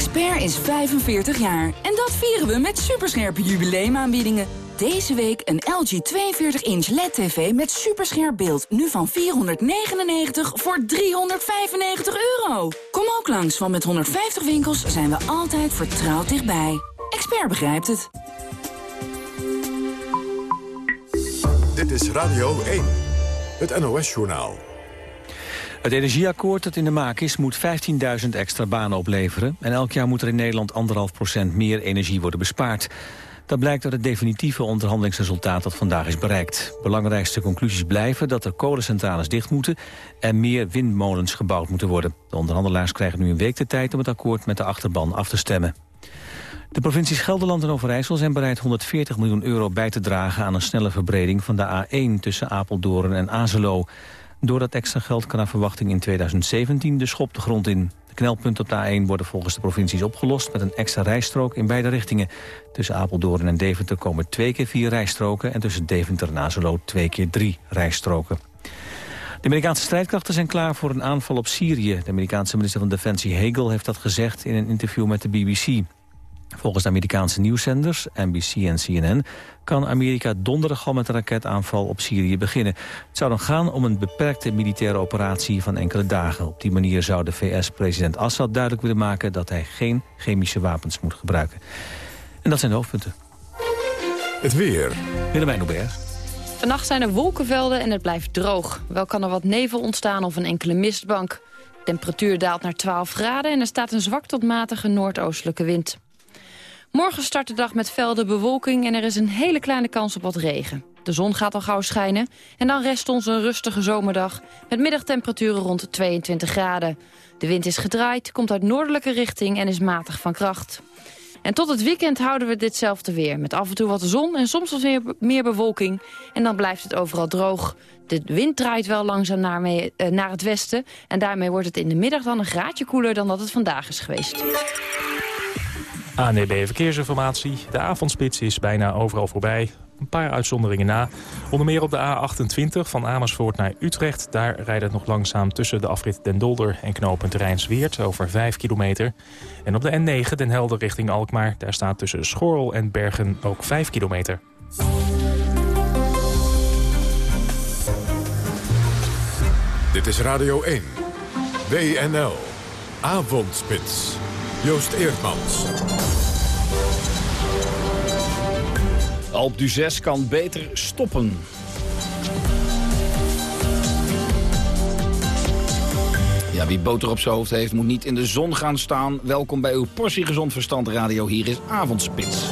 Expert is 45 jaar en dat vieren we met superscherpe jubileumaanbiedingen. Deze week een LG 42-inch LED-TV met superscherp beeld. Nu van 499 voor 395 euro. Kom ook langs, want met 150 winkels zijn we altijd vertrouwd dichtbij. Expert begrijpt het. Dit is Radio 1, het NOS-journaal. Het energieakkoord dat in de maak is, moet 15.000 extra banen opleveren. En elk jaar moet er in Nederland 1,5% meer energie worden bespaard. Dat blijkt uit het definitieve onderhandelingsresultaat dat vandaag is bereikt. Belangrijkste conclusies blijven dat er kolencentrales dicht moeten... en meer windmolens gebouwd moeten worden. De onderhandelaars krijgen nu een week de tijd om het akkoord met de achterban af te stemmen. De provincies Gelderland en Overijssel zijn bereid 140 miljoen euro bij te dragen... aan een snelle verbreding van de A1 tussen Apeldoorn en Azelo. Door dat extra geld kan naar verwachting in 2017 de schop de grond in. De knelpunten op de A1 worden volgens de provincies opgelost... met een extra rijstrook in beide richtingen. Tussen Apeldoorn en Deventer komen twee keer vier rijstroken... en tussen Deventer en Azelo twee keer drie rijstroken. De Amerikaanse strijdkrachten zijn klaar voor een aanval op Syrië. De Amerikaanse minister van Defensie Hegel heeft dat gezegd in een interview met de BBC. Volgens de Amerikaanse nieuwszenders, NBC en CNN... kan Amerika donderdag al met een raketaanval op Syrië beginnen. Het zou dan gaan om een beperkte militaire operatie van enkele dagen. Op die manier zou de VS-president Assad duidelijk willen maken... dat hij geen chemische wapens moet gebruiken. En dat zijn de hoofdpunten. Het weer. Willemijn Hubert. Vannacht zijn er wolkenvelden en het blijft droog. Wel kan er wat nevel ontstaan of een enkele mistbank. De temperatuur daalt naar 12 graden en er staat een zwak tot matige noordoostelijke wind. Morgen start de dag met velden bewolking en er is een hele kleine kans op wat regen. De zon gaat al gauw schijnen en dan rest ons een rustige zomerdag... met middagtemperaturen rond de 22 graden. De wind is gedraaid, komt uit noordelijke richting en is matig van kracht. En tot het weekend houden we ditzelfde weer. Met af en toe wat zon en soms wat meer, bewolking. En dan blijft het overal droog. De wind draait wel langzaam naar, eh, naar het westen. En daarmee wordt het in de middag dan een graadje koeler dan dat het vandaag is geweest. ANEB Verkeersinformatie. De avondspits is bijna overal voorbij. Een paar uitzonderingen na. Onder meer op de A28 van Amersfoort naar Utrecht. Daar rijdt het nog langzaam tussen de afrit Den Dolder en knooppunt Rijnsweert over 5 kilometer. En op de N9 Den Helder richting Alkmaar. Daar staat tussen Schorrel en Bergen ook 5 kilometer. Dit is Radio 1. WNL. Avondspits. Joost Eerdmans. Alp du 6 kan beter stoppen. Ja, wie boter op zijn hoofd heeft, moet niet in de zon gaan staan. Welkom bij uw portie gezond verstand radio. Hier is Avondspits.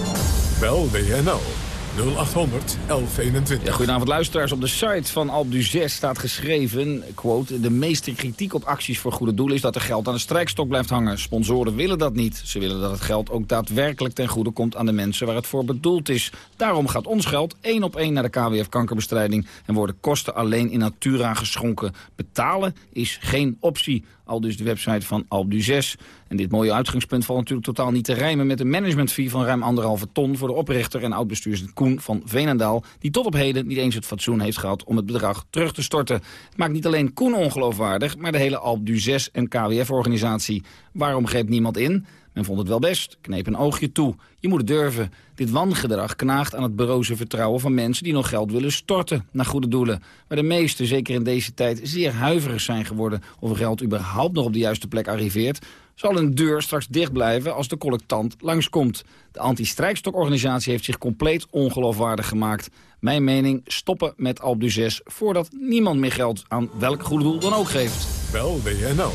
Bel WNL 0800 1121. Ja, goedenavond luisteraars. Op de site van Alp du 6 staat geschreven, quote... de meeste kritiek op acties voor goede doelen is dat er geld aan de strijkstok blijft hangen. Sponsoren willen dat niet. Ze willen dat het geld ook daadwerkelijk ten goede komt aan de mensen waar het voor bedoeld is. Daarom gaat ons geld één op één naar de KWF kankerbestrijding... en worden kosten alleen in natura geschonken. Betalen is geen optie. Al dus de website van Albu 6. En dit mooie uitgangspunt valt natuurlijk totaal niet te rijmen... met een managementfee van ruim anderhalve ton... voor de oprichter en oud-bestuurder Koen van Veenendaal... die tot op heden niet eens het fatsoen heeft gehad om het bedrag terug te storten. Het maakt niet alleen Koen ongeloofwaardig... maar de hele Albu 6 en KWF-organisatie. Waarom greep niemand in? Men vond het wel best, kneep een oogje toe. Je moet het durven. Dit wangedrag knaagt aan het beroze vertrouwen van mensen... die nog geld willen storten naar goede doelen. Maar de meesten, zeker in deze tijd, zeer huiverig zijn geworden... of geld überhaupt nog op de juiste plek arriveert... zal een deur straks dicht blijven als de collectant langskomt. De anti-strijkstokorganisatie heeft zich compleet ongeloofwaardig gemaakt. Mijn mening, stoppen met Albu 6... voordat niemand meer geld aan welk goede doel dan ook geeft. Bel WNL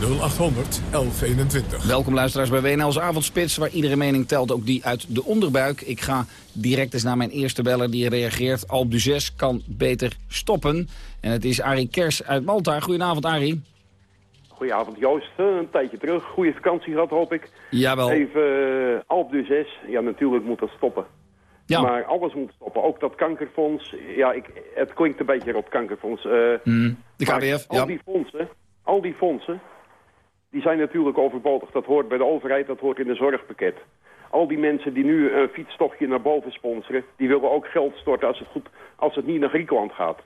0800 1121. Welkom luisteraars bij WNL's Avondspits, waar iedere mening telt, ook die uit de onderbuik. Ik ga direct eens naar mijn eerste beller die reageert. Albu 6 kan beter stoppen. En het is Arie Kers uit Malta. Goedenavond Arie. Goedenavond Joost, Eh, een tijdje terug. Goede vakantie gehad hoop ik. Jawel. Even uh, Alp du 6. Ja, natuurlijk moet dat stoppen. Ja. Maar alles moet stoppen. Ook dat kankerfonds. Ja, ik, het klinkt een beetje op kankerfonds. eh, Mm, de KWF, al ja. die fondsen, al die fondsen, die zijn natuurlijk overbodig. Dat hoort bij de overheid, dat hoort in een zorgpakket. Al die mensen die nu een fietstochtje naar boven sponsoren, die willen ook geld storten als het, goed, als het niet naar Griekenland gaat.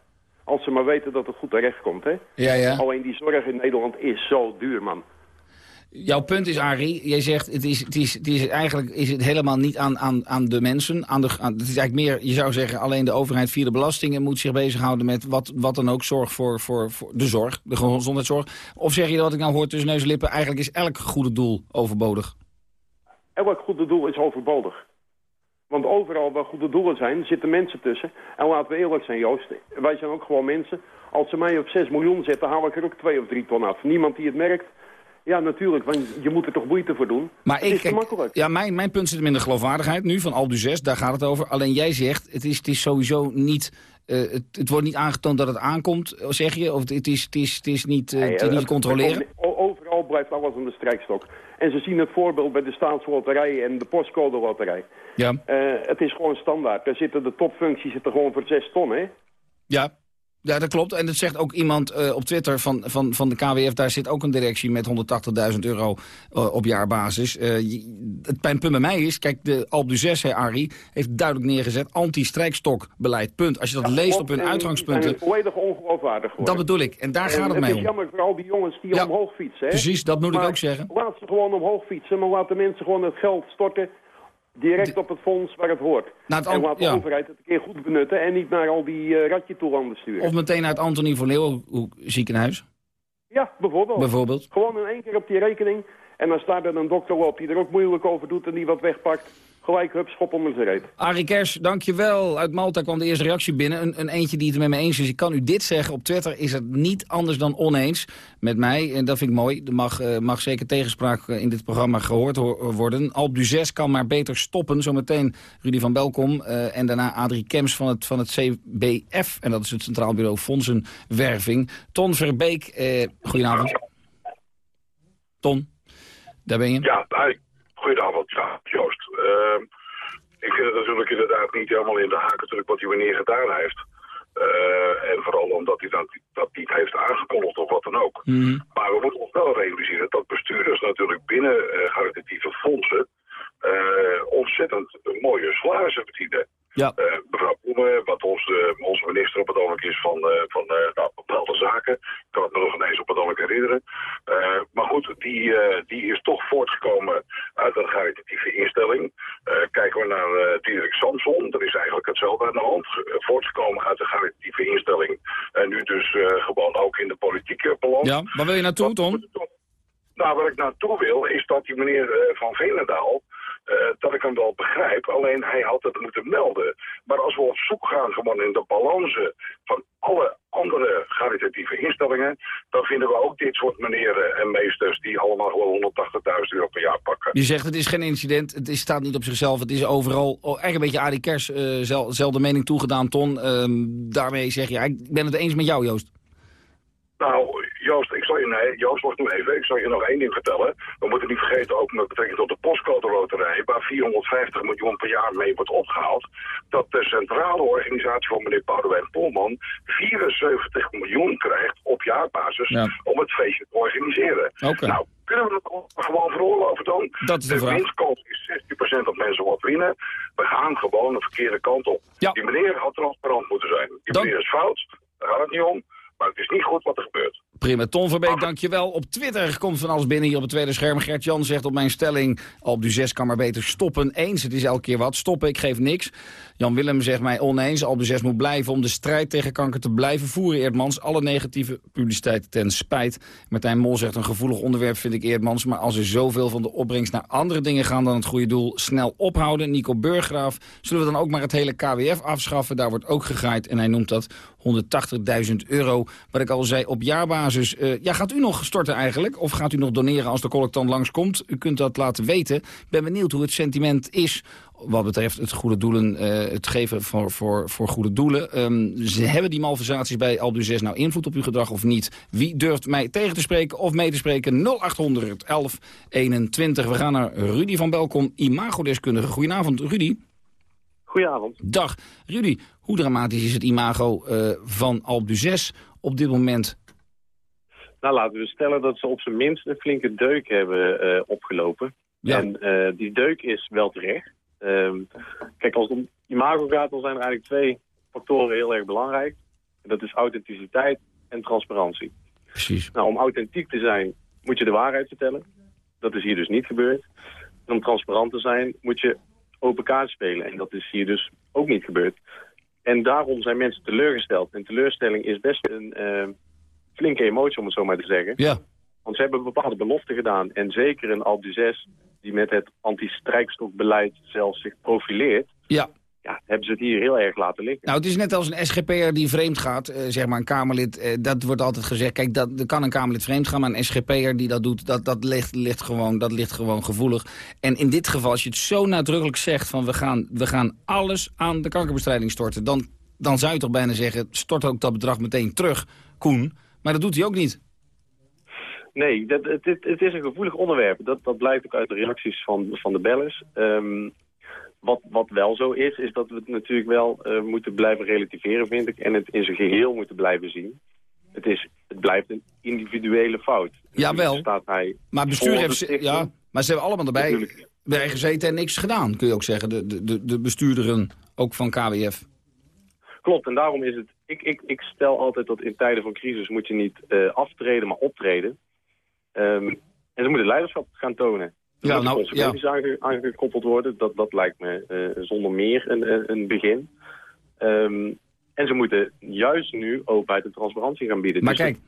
Als ze maar weten dat het goed terecht komt, hè? Ja, ja. Alleen die zorg in Nederland is zo duur, man. Jouw punt is, Arie, jij zegt het is, het is, is eigenlijk is het helemaal niet aan, aan, aan de mensen. Aan de, aan, het is eigenlijk meer, je zou zeggen, alleen de overheid via de belastingen moet zich bezighouden met wat, wat dan ook zorg voor, voor, voor de zorg, de gezondheidszorg. Of zeg je wat ik nou hoor tussen neus en lippen, eigenlijk is elk goede doel overbodig? Elk goede doel is overbodig. Want overal waar goede doelen zijn, zitten mensen tussen. En laten we eerlijk zijn, Joost. Wij zijn ook gewoon mensen. Als ze mij op 6 miljoen zetten, haal ik er ook 2 of 3 ton af. Niemand die het merkt. Ja, natuurlijk, want je moet er toch moeite voor doen. Maar het ik, is te kijk, makkelijk. ja, mijn, mijn punt zit hem in de geloofwaardigheid nu van Albu 6, daar gaat het over. Alleen jij zegt, het is, het is sowieso niet, eh, het, het wordt niet aangetoond dat het aankomt, zeg je? Of het, het is, het is, het is niet, eh, Nee, het is niet te controleren? Overal blijft alles aan de strijkstok. En ze zien het voorbeeld bij de staatsloterij en de postcode loterij. Ja. Eh, het is gewoon standaard. Daar zitten de topfuncties zitten gewoon voor 6 ton, hè? Ja. Ja, dat klopt. En dat zegt ook iemand eh, op Twitter van, van, van de KWF. Daar zit ook een directie met 180.000 euro eh, op jaarbasis. Eh, het mijn punt bij mij is, kijk, de Alpe 6, hè, Arie, heeft duidelijk neergezet anti-strijkstokbeleid. Punt. Als je dat leest op hun En uitgangspunten. zijn volledig ongeloofwaardig geworden. Dat bedoel ik. En daar En gaat het mee Het om. is jammer voor al die jongens die Ja. omhoog fietsen. Hè? Precies, dat moet ik ook zeggen. Laat ze gewoon omhoog fietsen, maar laat de mensen gewoon het geld storten direct op het fonds waar het hoort. Het en laat de ja. overheid het een keer goed benutten en niet naar al die uh, ratje toelanden sturen. Of meteen uit Antonie van Leeuwenhoek ziekenhuis. Ja, bijvoorbeeld. Bijvoorbeeld. Gewoon in één keer op die rekening. En als daar dan een dokter op die er ook moeilijk over doet en die wat wegpakt, gelijk hup, schop om zijn reet. Arie Kers, dankjewel. Uit Malta kwam de eerste reactie binnen. Een, een eentje die het met me eens is. Ik kan u dit zeggen. Op Twitter is het niet anders dan oneens met mij. En dat vind ik mooi. Er mag, eh, mag zeker tegenspraak eh, in dit programma gehoord ho- worden. Alp du 6 kan maar beter stoppen. Zometeen Rudy van Belkom. eh, en daarna Adrie Kems van het, van het CBF. En dat is het Centraal Bureau Fondsenwerving. Ton Verbeek, eh, goedenavond. Ton, daar ben je. Ja, hi. goedenavond. Ja, Joost. Ehm, ik vind het natuurlijk inderdaad niet helemaal in de haak natuurlijk wat die meneer gedaan heeft. Eh, en vooral omdat hij dat, dat niet heeft aangekondigd of wat dan ook. Maar we moeten ons wel realiseren dat bestuurders natuurlijk binnen caritatieve fondsen eh, ontzettend mooie salarissen verdienen. Ja. Eh, mevrouw Bloemen, wat onze, onze minister op het ogenblik is van, eh, van eh, nou, bepaalde zaken. Ik kan het me nog ineens op het ogenblik herinneren. Eh, maar goed, die, eh, die is toch voortgekomen uit een caritatieve instelling. Eh, kijken we naar eh Diederik Samson, er is eigenlijk hetzelfde aan de hand. Eh, voortgekomen uit een caritatieve instelling. En nu dus eh, gewoon ook in de politiek eh, beland. Ja, waar wil je naartoe, Ton? Nou, waar ik naartoe wil, is dat die meneer eh, Van Veenendaal, eh, dat ik hem wel begrijp, alleen hij had het moeten melden. Maar als we op zoek gaan gewoon in de balansen van alle andere caritatieve instellingen, dan vinden we ook dit soort meneren en meesters die allemaal gewoon 180.000 euro per jaar pakken. Je zegt het is geen incident, het is, staat niet op zichzelf, het is overal, oh, echt een beetje Arie Kers, eh, zel- zelfde mening toegedaan, Ton. Ehm, daarmee zeg je, ik ben het eens met jou, Joost. Nou, zal zal je, nee, Joost, wacht nu even. Ik zal je nog één ding vertellen. We moeten niet vergeten, ook met betrekking tot de postcode loterij, waar 450 miljoen per jaar mee wordt opgehaald, dat de centrale organisatie van meneer Boudewijn Polman 74 miljoen krijgt op jaarbasis Ja. om het feestje te organiseren. Nou, kunnen we dat gewoon veroorloven dan? Dat is de vraag. winstkans is 16% dat mensen wat winnen. We gaan gewoon de verkeerde kant op. Die meneer had transparant moeten zijn. Die meneer is fout, daar gaat het niet om. Maar het is niet goed wat er gebeurt. Prima. Ton Verbeek, dankjewel. Op Twitter komt van alles binnen hier op het tweede scherm. Gert-Jan zegt op mijn stelling, Alp du 6 kan maar beter stoppen. Eens, het is elke keer wat. Stoppen, ik geef niks. Jan Willem zegt mij oneens. Alp du 6 moet blijven om de strijd tegen kanker te blijven voeren. Eerdmans, alle negatieve publiciteit ten spijt. Martijn Mol zegt een gevoelig onderwerp vind ik Eerdmans. Maar als er zoveel van de opbrengst naar andere dingen gaan dan het goede doel, snel ophouden. Nico Burggraaf, zullen we dan ook maar het hele KWF afschaffen? Daar wordt ook gegaaid en hij noemt dat 180.000 euro. Wat ik al zei, op jaarbasis. Eh, ja, gaat u nog storten eigenlijk? Of gaat u nog doneren als de collectant langskomt? U kunt dat laten weten. Ik ben benieuwd hoe het sentiment is wat betreft het goede doelen, eh, het geven voor, voor, voor goede doelen. Ehm, ze hebben die malversaties bij Albu 6 nou invloed op uw gedrag of niet? Wie durft mij tegen te spreken of mee te spreken? 0800 1121. We gaan naar Rudy van Belkom, imagodeskundige. Goedenavond, Rudy. Goedenavond. Dag. Rudy, hoe dramatisch is het imago eh, van Albu 6 op dit moment? Nou, laten we stellen dat ze op zijn minst een flinke deuk hebben eh, opgelopen. En eh, die deuk is wel terecht. Ehm, kijk, als het om imago gaat, dan zijn er eigenlijk twee factoren heel erg belangrijk. En dat is authenticiteit en transparantie. Precies. Nou, om authentiek te zijn, moet je de waarheid vertellen. Dat is hier dus niet gebeurd. En om transparant te zijn, moet je open kaart spelen. En dat is hier dus ook niet gebeurd. En daarom zijn mensen teleurgesteld. En teleurstelling is best een eh, flinke emotie, om het zo maar te zeggen. Ja. Want ze hebben bepaalde beloften gedaan. En zeker een Alpe 6 die met het anti-strijkstokbeleid zelfs zich profileert... Ja. Ja, hebben ze het hier heel erg laten liggen. Nou, het is net als een SGP'er die vreemd gaat, eh, zeg maar een Kamerlid. eh, dat wordt altijd gezegd, kijk, dat, er kan een Kamerlid vreemd gaan... maar een SGP'er die dat doet, dat, dat, ligt, ligt gewoon, dat ligt gewoon gevoelig. En in dit geval, als je het zo nadrukkelijk zegt... van we gaan, we gaan alles aan de kankerbestrijding storten... Dan, dan zou je toch bijna zeggen, stort ook dat bedrag meteen terug, Koen. Maar dat doet hij ook niet. Nee, dat, het, het, is een gevoelig onderwerp. Dat, dat blijkt ook uit de reacties van, van de bellers. Ehm, wat, wat wel zo is, is dat we het natuurlijk wel eh, moeten blijven relativeren, vind ik. En het in zijn geheel moeten blijven zien. Het, is, het blijft een individuele fout. Jawel. Staat hij Maar bestuur heeft, ze- ja, maar ze hebben allemaal erbij bij gezeten en niks gedaan, kun je ook zeggen. De, de, de bestuurderen, ook van KWF. Klopt, en daarom is het... Ik, ik, ik stel altijd dat in tijden van crisis moet je niet eh, aftreden, maar optreden. Ehm, en ze moeten leiderschap gaan tonen. Er Ja, nou, consequenties aange- aangekoppeld worden. Dat, dat lijkt me eh, zonder meer een, een- een begin. Ehm, en ze moeten juist nu openheid en transparantie gaan bieden. Maar Dus kijk,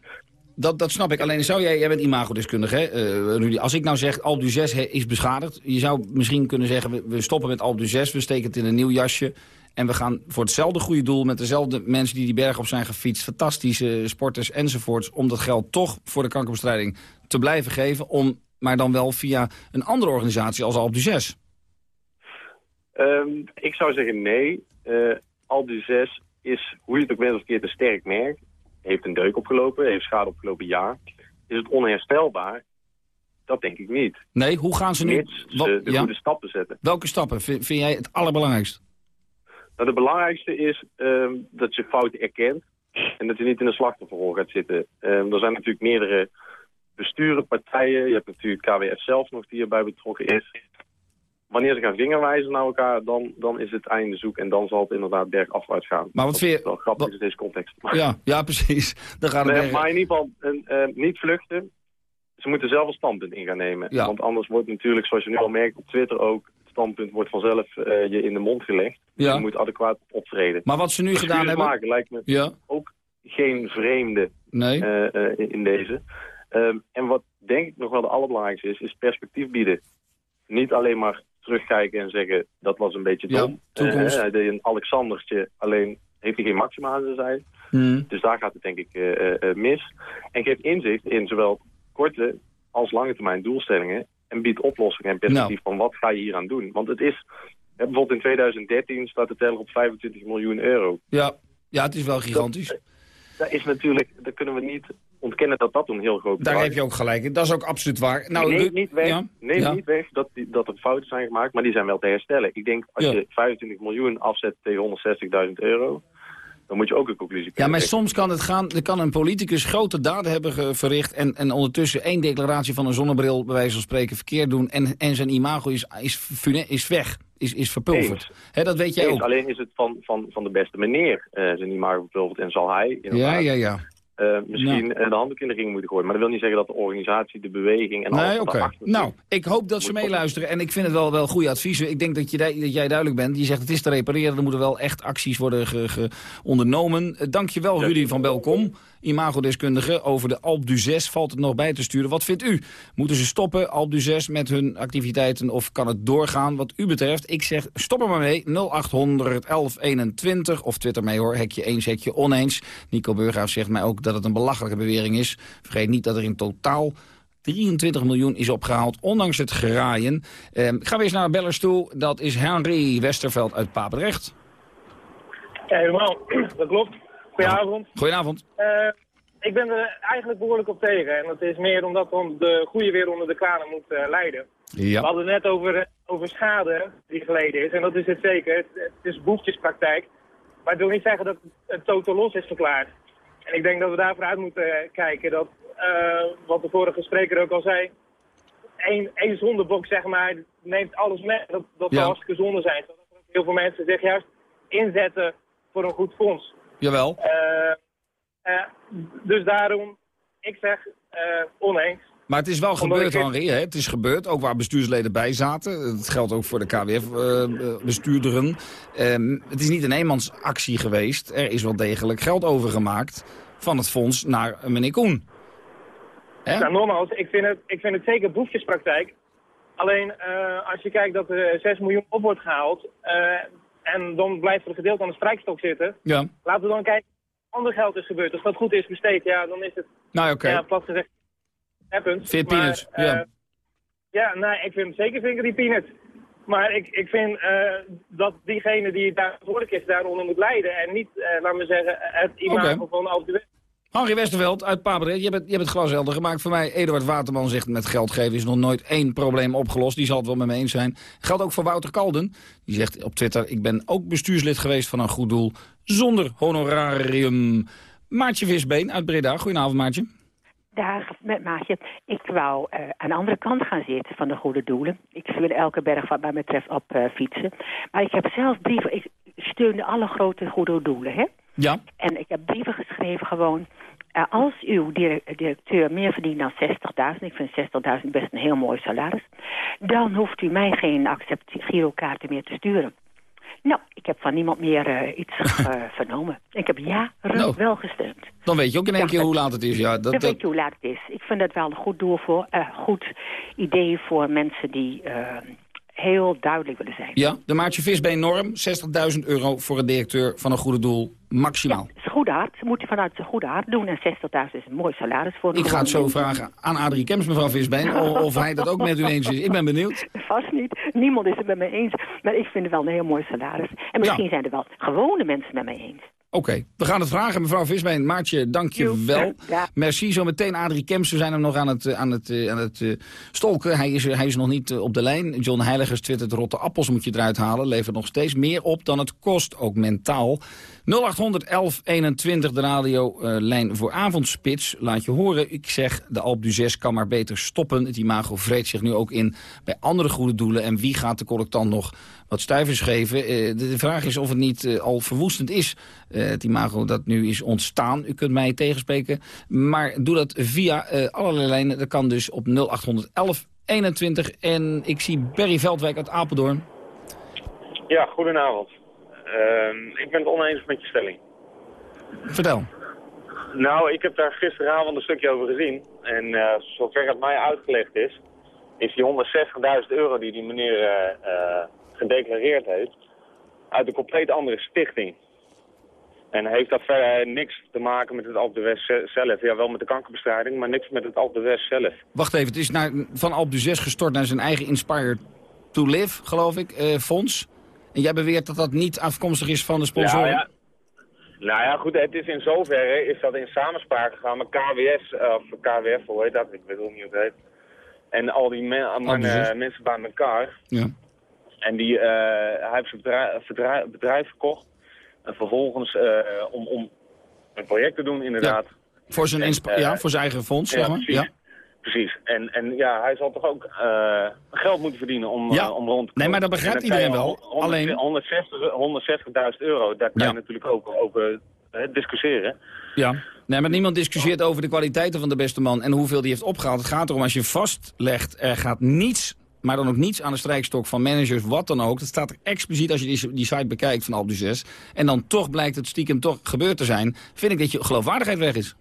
dat, dat snap ik. Alleen zou jij, jij bent imagodeskundige, hè, eh, Rudy. Als ik nou zeg, Alp du 6 he- is beschadigd. Je zou misschien kunnen zeggen, we, we stoppen met Alp du 6. We steken het in een nieuw jasje. En we gaan voor hetzelfde goede doel met dezelfde mensen die die berg op zijn gefietst. Fantastische sporters enzovoorts. Om dat geld toch voor de kankerbestrijding te blijven geven. Om, maar dan wel via een andere organisatie als Alp du 6. Ehm, ik zou zeggen nee. 6 is, hoe je het ook bent of keert, een sterk merk. Heeft een deuk opgelopen, heeft schade opgelopen, ja. Is het onherstelbaar? Dat denk ik niet. Nee, hoe gaan ze nu... Mits ze de ja? goede stappen zetten. Welke stappen vind, vind jij het allerbelangrijkst? Nou, de belangrijkste is ehm, dat je fouten erkent en dat je niet in een slachtofferrol gaat zitten. Ehm, er zijn natuurlijk meerdere besturen, partijen. Je hebt natuurlijk KWF zelf nog die erbij betrokken is. Wanneer ze gaan vingerwijzen naar elkaar, dan, dan is het einde zoek en dan zal het inderdaad bergafwaarts gaan. Maar wat Dat vind je- is wel grappig in deze context. Ja, ja precies. Dan het Nee, berg- maar in ieder geval een, eh, niet vluchten. Ze moeten zelf een standpunt in gaan nemen. Ja. Want anders wordt natuurlijk, zoals je nu al merkt op Twitter ook... het standpunt wordt vanzelf eh, je in de mond gelegd. Ja. Je moet adequaat optreden. Maar wat ze nu gedaan hebben... maken lijkt me Ja. ook geen vreemde Nee. eh, eh, in- deze. Ehm, en wat denk ik nog wel de allerbelangrijkste is, is perspectief bieden. Niet alleen maar terugkijken en zeggen, dat was een beetje Ja, dom. toekomst. Eh, hij deed een Alexandertje, alleen heeft hij geen maxima aan zijn. Hmm. Dus daar gaat het denk ik eh, mis. En geeft inzicht in zowel korte als lange termijn doelstellingen. En biedt oplossingen en perspectief van wat ga je hier aan doen. Want het is, bijvoorbeeld in 2013 staat de teller op 25 miljoen euro. Ja. ja, het is wel gigantisch. Dat is natuurlijk, daar kunnen we niet ontkennen dat dat een heel groot Daar heb je ook gelijk in. Dat is ook absoluut waar. Nou, neem niet weg, Ja, neem ja. niet weg dat, die- dat er fouten zijn gemaakt, maar die zijn wel te herstellen. Ik denk, als Ja. je 25 miljoen afzet tegen 160.000 euro, dan moet je ook een conclusie Ja, kunnen maar trekken. soms kan het gaan, er kan een politicus grote daden hebben verricht... En, en ondertussen één declaratie van een zonnebril, bij wijze van spreken, verkeerd doen... en, en zijn imago is, is, is weg, is, is verpulverd. Hè, dat weet jij Eens, ook. Alleen is het van, van, van de beste meneer eh, zijn imago verpulverd en zal hij Ja, ja, ja. Eh, misschien de handdoek in de ring moeten gooien. Maar dat wil niet zeggen dat de organisatie, de beweging en alles Nee, daarachter Nou, ik hoop dat ze meeluisteren. En ik vind het wel, wel goede adviezen. Ik denk dat, je, dat jij duidelijk bent. Je zegt het is te repareren. Er moeten wel echt acties worden ge, ge- ondernomen. Eh, Dank je wel, Rudy van Belkom. Imagodeskundige. Over de Alp du 6 valt het nog bij te sturen. Wat vindt u? Moeten ze stoppen, Alp du 6, met hun activiteiten? Of kan het doorgaan wat u betreft? Ik zeg, stop er maar mee. 0800 1121. Of twitter mee hoor. Hekje eens, hekje oneens. Nico Burghaaf zegt mij ook dat het een belachelijke bewering is. Vergeet niet dat er in totaal 23 miljoen is opgehaald, ondanks het graaien. Eh, ik ga weer eens naar bellers toe. Dat is Henry Westerveld uit Papendrecht. Ja, helemaal. Dat klopt. Goedenavond. Goedenavond. Eh, ik ben er eigenlijk behoorlijk op tegen. En dat is meer omdat dan de goede weer onder de kranen moet eh, leiden. Ja. We hadden het net over, eh, over schade die geleden is. En dat is het zeker. Het, het is boefjespraktijk. Maar het wil niet zeggen dat het totaal los is verklaard. En ik denk dat we daarvoor uit moeten eh, kijken. Dat, eh, wat de vorige spreker ook al zei. Eén, één zondebok, zeg maar, neemt alles mee. Dat, dat Ja. zou hartstikke zonde zijn. Ook heel veel mensen zich juist inzetten voor een goed fonds. Jawel. Eh, dus daarom, ik zeg oneens. Maar het is wel Omdat gebeurd, ik- Henry. Hè? Het is gebeurd, ook waar bestuursleden bij zaten. Dat geldt ook voor de KWF-bestuurderen. Ehm, het is niet een eenmansactie geweest. Er is wel degelijk geld overgemaakt van het fonds naar eh, meneer Koen. Hè? Nou, nogmaals, ik vind, het, ik vind het zeker boefjespraktijk. Alleen eh, als je kijkt dat er 6 miljoen op wordt gehaald... eh, en dan blijft er een gedeelte aan de strijkstok zitten... Ja. laten we dan kijken ander geld is gebeurd. Als dat goed is besteed, ja, dan is het Nou, oké. ja, plat gezegd happens. Vind je Maar, peanuts? eh, Ja. Ja, nee, ik vind zeker vind ik die peanuts. Maar ik, ik vind eh, dat diegene die daar verantwoordelijk is daaronder moet leiden. En niet, eh laat me zeggen, het imago van Alp de West. Henry Westerveld uit Papendrecht, je hebt, het- je hebt het glas helder gemaakt voor mij. Eduard Waterman zegt met geld geven is nog nooit één probleem opgelost. Die zal het wel met me eens zijn. Geldt ook voor Wouter Kalden. Die zegt op Twitter, ik ben ook bestuurslid geweest van een goed doel. Zonder honorarium. Maartje Visbeen uit Breda. Goedenavond Maartje. Dag, met Maatje. Ik wou eh, aan de andere kant gaan zitten van de goede doelen. Ik wil elke berg wat mij betreft op eh, fietsen. Maar ik heb zelf brieven... Ik steunde alle grote goede doelen, hè? Ja. En ik heb brieven geschreven gewoon... eh, als uw dire- directeur meer verdient dan 60.000... ik vind 60.000 best een heel mooi salaris... dan hoeft u mij geen accept girokaarten meer te sturen. Nou, ik heb van niemand meer eh, iets eh, vernomen. Ik heb jaren Nou. wel gesteund. Dan weet je ook in één keer hoe laat het is. Ja, dat, Dan dat, weet je hoe laat het is. Ik vind dat wel een goed doel voor, eh, goed idee voor mensen die heel duidelijk willen zijn. ja, de Maartje Visbeen norm. 60.000 euro voor een directeur van een goede doel. Maximaal. Het is goede hart. Moet je vanuit zijn goede hart doen. En 60.000 is een mooi salaris voor een Ik ga het zo vragen aan Adrie Kemps, mevrouw Visbeen. Of hij dat ook met u eens is. Ik ben benieuwd. Vast niet. Niemand is het met mij eens. Maar ik vind het wel een heel mooi salaris. En misschien zijn er wel gewone mensen met mij eens. Oké, we gaan het vragen. Mevrouw Visbeen, Maartje, dank je wel. Ja. Merci. Zometeen Adrie Kemps. We zijn hem nog aan het, eh, aan het, eh, aan het eh, stolken. Hij is, hij is nog niet op de lijn. John Heiligers twittert rotte appels moet je eruit halen. Levert nog steeds meer op dan het kost, ook mentaal. 0800 1121, de radiolijn voor avondspits. Laat je horen. Ik zeg, de Alp du 6 kan maar beter stoppen. Het imago vreet zich nu ook in bij andere goede doelen. En wie gaat de collectant nog wat stuivers geven? Eh, de, de vraag is of het niet eh, al verwoestend is, eh, het imago dat nu is ontstaan. U kunt mij tegenspreken, maar doe dat via allerlei lijnen. Dat kan dus op 0800 1121. En ik zie Berry Veldwijk uit Apeldoorn. Ja, goedenavond. Ehm, ik ben het oneens met je stelling. Vertel. Nou, ik heb daar gisteravond een stukje over gezien. En zover het mij uitgelegd is, is die 160.000 euro die die meneer eh, gedeclareerd heeft, uit een compleet andere stichting. En heeft dat verder niks te maken met het Alp de West ze- zelf. Ja, wel met de kankerbestrijding, maar niks met het Alp de West zelf. Wacht even, het is naar, van Alp du 6 gestort naar zijn eigen Inspired to Live, geloof ik, eh, fonds. En jij beweert dat dat niet afkomstig is van de sponsor? Ja, ja. Nou ja, goed, het is in zoverre is dat in samenspraak gegaan met KWS, of KWF, hoe heet dat? Ik weet niet hoe het heet. En al die men, mensen bij elkaar. Ja. En die, eh, hij heeft zijn bedrijf, bedrijf, bedrijf verkocht. En vervolgens eh, om, om een project te doen, inderdaad. Voor zijn, En, eh, ja, voor zijn eigen fonds, ja, zeg maar. precies. Ja. Precies. En, en ja, hij zal toch ook geld moeten verdienen om, om rond te Nee, komen. maar dat begrijpt iedereen wel. 100 Alleen- 160 160.000 euro, daar kan je natuurlijk ook over discussiëren. Ja. Nee, maar niemand discussieert over de kwaliteiten van de beste man en hoeveel die heeft opgehaald. Het gaat erom, als je vastlegt, er gaat niets, maar dan ook niets aan de strijkstok van managers, wat dan ook. Dat staat er expliciet als je die, die site bekijkt van Alpe d'Huez. En dan toch blijkt het stiekem toch gebeurd te zijn. Vind ik dat je geloofwaardigheid weg is.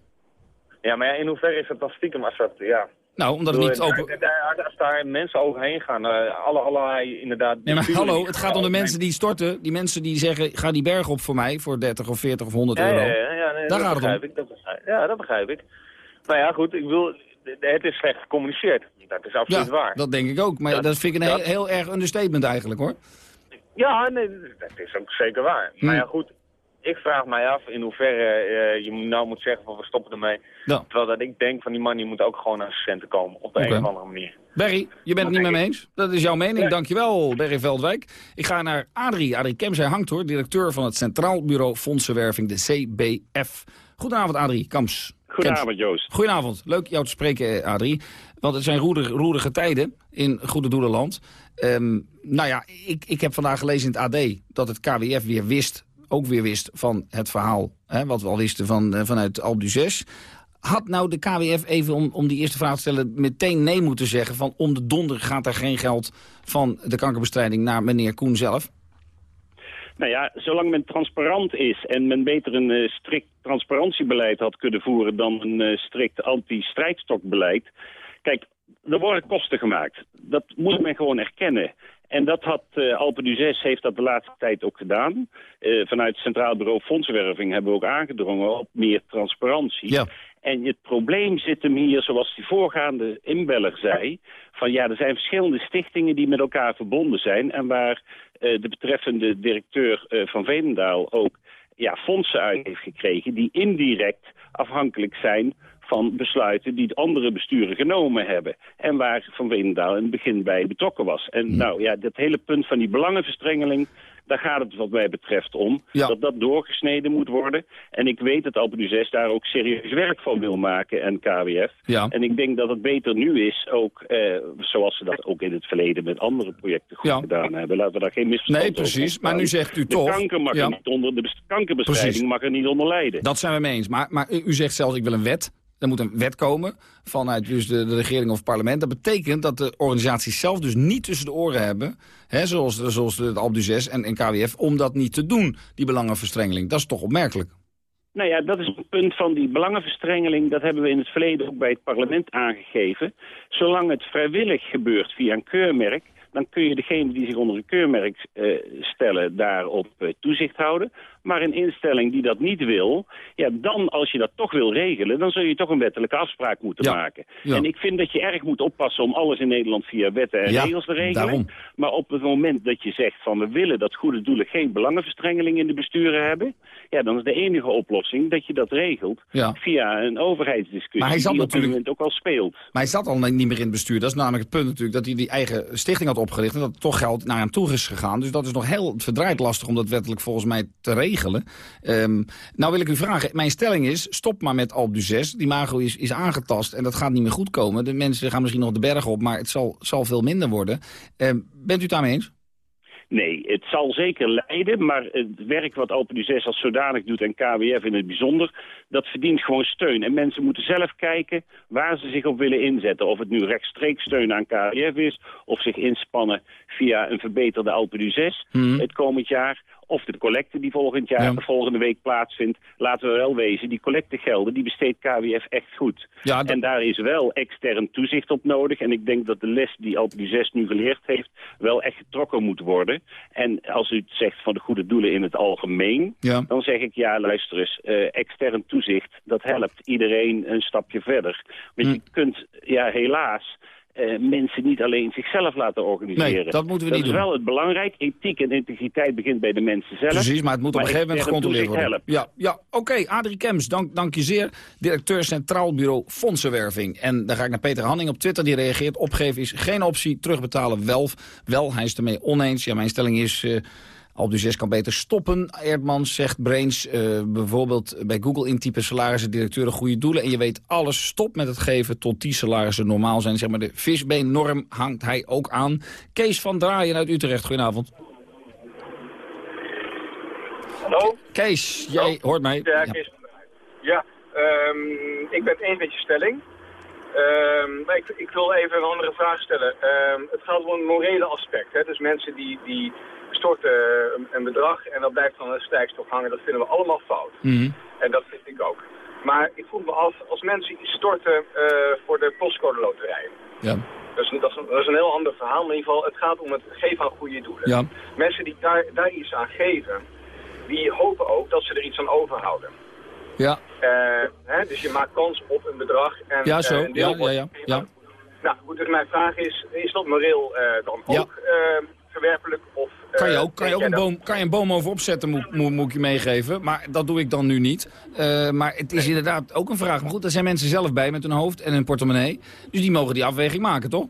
Ja, maar in hoeverre is het dan stiekem als dat, ja... Nou, omdat het niet open... Als daar mensen overheen gaan, eh, alle, allerlei inderdaad... Nee, maar hallo, het gaat om de overheen- mensen die storten. Die mensen die zeggen, ga die berg op voor mij voor 30 of 40 of 100 Ja, euro. ja, ja, ja, nee, Daar dat gaat het om. Ik, dat begrijp, ja, dat begrijp ik. Nou ja, goed, ik wil, het is slecht gecommuniceerd. Dat is absoluut Ja, waar. dat denk ik ook. Maar Dat- dat, vind ik een dat- heel, heel erg understatement eigenlijk, hoor. Ja, nee, dat is ook zeker waar. Hm. Maar ja, goed, ik vraag mij af in hoeverre eh, je nou moet zeggen van we stoppen ermee. Ja. Terwijl dat ik denk van die man die moet ook gewoon aan zijn centen komen. Op de een of andere manier. Berry, je bent het niet met me eens. Dat is jouw mening. Dankjewel, Berry Veldwijk. Ik ga naar Adrie. Adrie Kems, hij hangt hoor. Directeur van het Centraal Bureau Fondsenwerving, de CBF. Goedenavond, Adrie Kams. Goedenavond, Joost. Goedenavond. Leuk jou te spreken, eh, Adrie. Want het zijn roerige, roerige tijden in Goede Doelenland. Ehm, nou ja, ik, ik heb vandaag gelezen in het AD dat het KWF weer wist, ook weer wist van het verhaal, hè, wat we al wisten van, eh, vanuit d'Huez. Had nou de KWF even, om, om die eerste vraag te stellen, meteen nee moeten zeggen van om de donder gaat er geen geld van de kankerbestrijding naar meneer Koen zelf? Nou ja, zolang men transparant is en men beter een eh, strikt transparantiebeleid had kunnen voeren dan een eh, strikt anti-strijdstokbeleid. Kijk, er worden kosten gemaakt. Dat moet men gewoon erkennen. En dat had eh Alpe d'Huez heeft dat de laatste tijd ook gedaan. Eh, vanuit het Centraal Bureau Fondsenwerving hebben we ook aangedrongen op meer transparantie. Ja. En het probleem zit hem hier, zoals die voorgaande inbeller zei... van ja, er zijn verschillende stichtingen die met elkaar verbonden zijn... en waar eh, de betreffende directeur van Veenendaal ook ja, fondsen uit heeft gekregen... die indirect afhankelijk zijn van besluiten die de andere besturen genomen hebben. En waar Van Veenendaal in het begin bij betrokken was. En nou ja, dat hele punt van die belangenverstrengeling... daar gaat het wat mij betreft om. Dat dat doorgesneden moet worden. En ik weet dat Alpe d'Huez daar ook serieus werk van wil maken en KWF. Ja. En ik denk dat het beter nu is, ook eh, zoals ze dat ook in het verleden met andere projecten goed gedaan hebben. Laten we daar geen misverstand Nee, precies. Maar nu zegt u de toch- Kanker mag er niet onder, de bes- kankerbestrijding Precies. mag er niet onder lijden. Dat zijn we mee eens. Maar, maar u zegt zelfs, ik wil een wet. Er moet een wet komen vanuit dus de, regering of het parlement. Dat betekent dat de organisaties zelf dus niet tussen de oren hebben... Hè, zoals, zoals Alpe d'Huez en, en KWF, om dat niet te doen, die belangenverstrengeling. Dat is toch opmerkelijk? Nou ja, dat is een punt van die belangenverstrengeling. Dat hebben we in het verleden ook bij het parlement aangegeven. Zolang het vrijwillig gebeurt via een keurmerk... dan kun je degene die zich onder een keurmerk eh, stellen daarop eh, toezicht houden. Maar een instelling die dat niet wil... ja, dan als je dat toch wil regelen... dan zul je toch een wettelijke afspraak moeten Ja. maken. Ja. En ik vind dat je erg moet oppassen om alles in Nederland via wetten en Ja, regels te regelen. daarom. Maar op het moment dat je zegt van we willen dat goede doelen geen belangenverstrengeling in de besturen hebben, ja, dan is de enige oplossing dat je dat regelt via een overheidsdiscussie Maar hij zat die op dit natuurlijk- moment ook al speelt. Maar hij zat al niet meer in het bestuur. Dat is namelijk het punt natuurlijk dat hij die eigen stichting had opgericht... en dat toch geld naar hem toe is gegaan. Dus dat is nog heel verdraaid lastig om dat wettelijk volgens mij te regelen. Ehm, nou wil ik u vragen, mijn stelling is, stop maar met Alpe d'Huez. Die mago is, is aangetast en dat gaat niet meer goed komen. De mensen gaan misschien nog de berg op, maar het zal, zal veel minder worden. Ehm, bent u het daarmee eens? Nee, het zal zeker leiden, maar het werk wat Alpe d'Huez als zodanig doet en KWF in het bijzonder, dat verdient gewoon steun. En mensen moeten zelf kijken waar ze zich op willen inzetten. Of het nu rechtstreeks steun aan KWF is, of zich inspannen via een verbeterde Alpe d'Huez Mhm. het komend jaar. Of de collecte die volgend jaar, volgende week plaatsvindt. Laten we wel wezen, die collectegelden die besteedt KWF echt goed. Ja, En daar is wel extern toezicht op nodig. En ik denk dat de les die Alpe d'Huez nu geleerd heeft... wel echt getrokken moet worden. En als u het zegt van de goede doelen in het algemeen... Ja. dan zeg ik ja, luister eens. eh, extern toezicht, dat helpt iedereen een stapje verder. Want je kunt, ja helaas... eh, mensen niet alleen zichzelf laten organiseren. Nee, dat moeten we niet Dat doen. is wel het belangrijk. Ethiek en integriteit begint bij de mensen zelf. Precies, maar het moet op een gegeven moment gecontroleerd worden. Ja, ja oké. Adrie Kems, dank, dank je zeer. Directeur Centraal Bureau Fondsenwerving. En dan ga ik naar Peter Hanning op Twitter. Die reageert, opgeven is geen optie, terugbetalen wel. Wel, hij is ermee oneens. Ja, mijn stelling is... eh Alpe 6 kan beter stoppen. Eerdmans zegt Brains, eh, bijvoorbeeld bij Google intypen salarissen directeuren goede doelen. En je weet alles, stop met het geven tot die salarissen normaal zijn. Zeg maar de visbeennorm hangt hij ook aan. Kees van Draaien uit Utrecht, goedenavond. Hallo? Kees, jij hoort mij. Ja, Kees. Ja, ehm, ik ben het eens met je stelling. Ehm, maar ik, ik wil even een andere vraag stellen. Ehm, het gaat om een morele aspect. Hè? Dus mensen die, die storten een, een bedrag en dat blijft dan een stijgstok hangen. Dat vinden we allemaal fout. En dat vind ik ook. Maar ik vroeg me af, als mensen iets storten eh, voor de postcode loterij. Ja. Dat is, een, dat, is een, dat is een heel ander verhaal, maar in ieder geval, het gaat om het geven aan goede doelen. Ja. Mensen die daar, daar iets aan geven, die hopen ook dat ze er iets aan overhouden. Ja, Eh, hè, dus je maakt kans op een bedrag. En, ja eh, zo. Ja, ja, ja. ja. Nou goed, dus mijn vraag is, is dat moreel eh, dan ook eh, verwerpelijk? Of, eh, Kan je ook, kan je ook een, boom, kan je een boom over opzetten, moet, moet, moet ik je meegeven. Maar dat doe ik dan nu niet. Eh, maar het is inderdaad ook een vraag. Maar goed, daar zijn mensen zelf bij met hun hoofd en hun portemonnee. Dus die mogen die afweging maken, toch?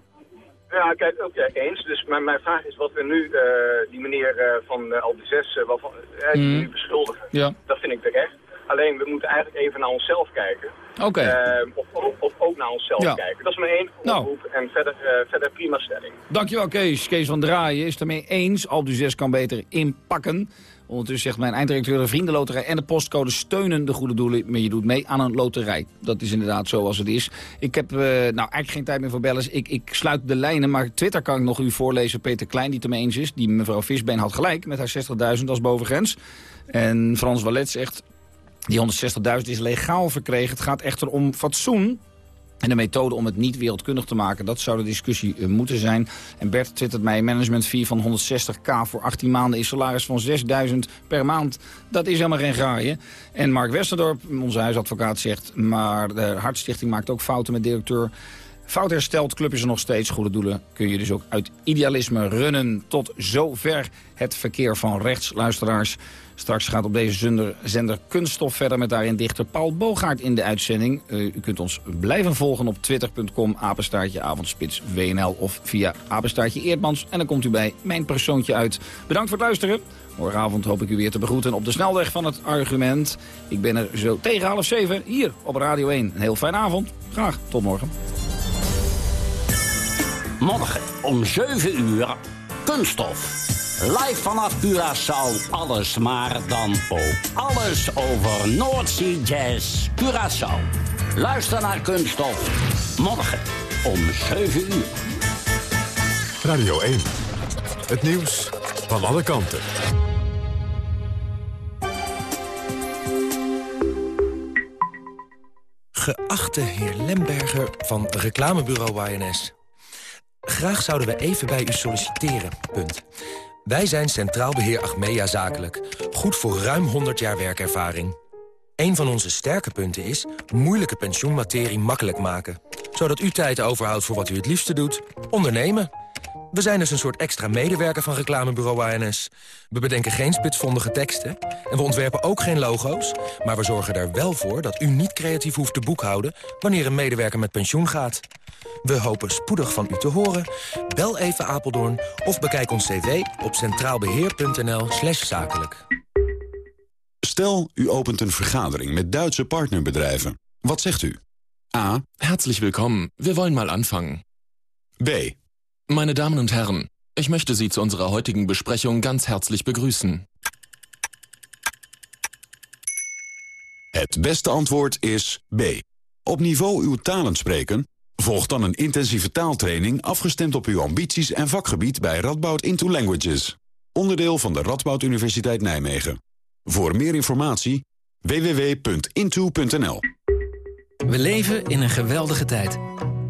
Ja, kijk, oké, eens. Dus mijn, mijn vraag is wat we nu, eh, die meneer eh, van uh, Alpe 6, eh, waarvan, eh, die nu beschuldigen, Ja. dat vind ik terecht. Alleen, we moeten eigenlijk even naar onszelf kijken. Oké. Eh, of, of, of ook naar onszelf Ja. kijken. Dat is mijn één Nou. oproep en verder, eh, verder prima stelling. Dankjewel Kees. Kees van Draaien is het ermee eens. Alpe 6 kan beter inpakken. Ondertussen zegt mijn einddirecteur, de Vriendenloterij en de postcode steunen de goede doelen. Maar je doet mee aan een loterij. Dat is inderdaad zoals het is. Ik heb eh, nou eigenlijk geen tijd meer voor bellers. Ik, ik sluit de lijnen, maar Twitter kan ik nog u voorlezen. Peter Klein, die het ermee eens is. Die mevrouw Visbeen had gelijk met haar 60.000 als bovengrens. En Frans Wallet zegt, die 160.000 is legaal verkregen. Het gaat echter om fatsoen. En de methode om het niet wereldkundig te maken, dat zou de discussie eh, moeten zijn. En Bert twittert mij, management fee van 160k voor 18 maanden is salaris van 6000 per maand. Dat is helemaal geen graaien. En Mark Westerdorp, onze huisadvocaat, zegt, maar de Hartstichting maakt ook fouten met directeur. Fout hersteld, club is er nog steeds. Goede doelen kun je dus ook uit idealisme runnen. Tot zover het verkeer van rechtsluisteraars. Straks gaat op deze zender, zender Kunststof verder met daarin dichter Paul Bogaert in de uitzending. Uh, u kunt ons blijven volgen op twitter.com, apenstaartje avondspits WNL of via apenstaartje Eerdmans. En dan komt u bij mijn persoontje uit. Bedankt voor het luisteren. Morgenavond hoop ik u weer te begroeten op de snelweg van het argument. Ik ben er zo tegen half zeven hier op Radio 1. Een heel fijne avond. Graag tot morgen. Morgen om 7 uur Kunststof. Live vanaf Curaçao, alles maar dan ook alles over Noordzee Jazz Curaçao. Luister naar Kunststof. Morgen om 7 uur. Radio 1. Het nieuws van alle kanten. Geachte heer Lemberger van reclamebureau YNS. Graag zouden we even bij u solliciteren. Punt. Wij zijn Centraal Beheer Achmea Zakelijk. Goed voor ruim 100 jaar werkervaring. Een van onze sterke punten is moeilijke pensioenmaterie makkelijk maken. Zodat u tijd overhoudt voor wat u het liefste doet. Ondernemen. We zijn dus een soort extra medewerker van reclamebureau ANS. We bedenken geen spitsvondige teksten en we ontwerpen ook geen logo's... maar we zorgen er wel voor dat u niet creatief hoeft te boekhouden... wanneer een medewerker met pensioen gaat. We hopen spoedig van u te horen. Bel even Apeldoorn of bekijk ons cv op centraalbeheer.nl slash zakelijk. Stel, u opent een vergadering met Duitse partnerbedrijven. Wat zegt u? A. Herzlich willkommen. Wir wollen mal anfangen. B. Meine Damen und Herren, ich möchte Sie zu unserer heutigen Besprechung ganz herzlich begrüßen. Het beste antwoord is B. Op niveau uw talen spreken? Volg dan een intensieve taaltraining afgestemd op uw ambities en vakgebied bij Radboud Into Languages. Onderdeel van de Radboud Universiteit Nijmegen. Voor meer informatie www.into.nl We leven in een geweldige tijd.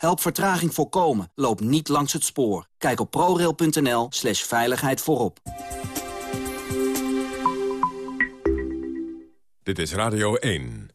Help vertraging voorkomen. Loop niet langs het spoor. Kijk op prorail.nl slash veiligheid voorop. Dit is Radio 1.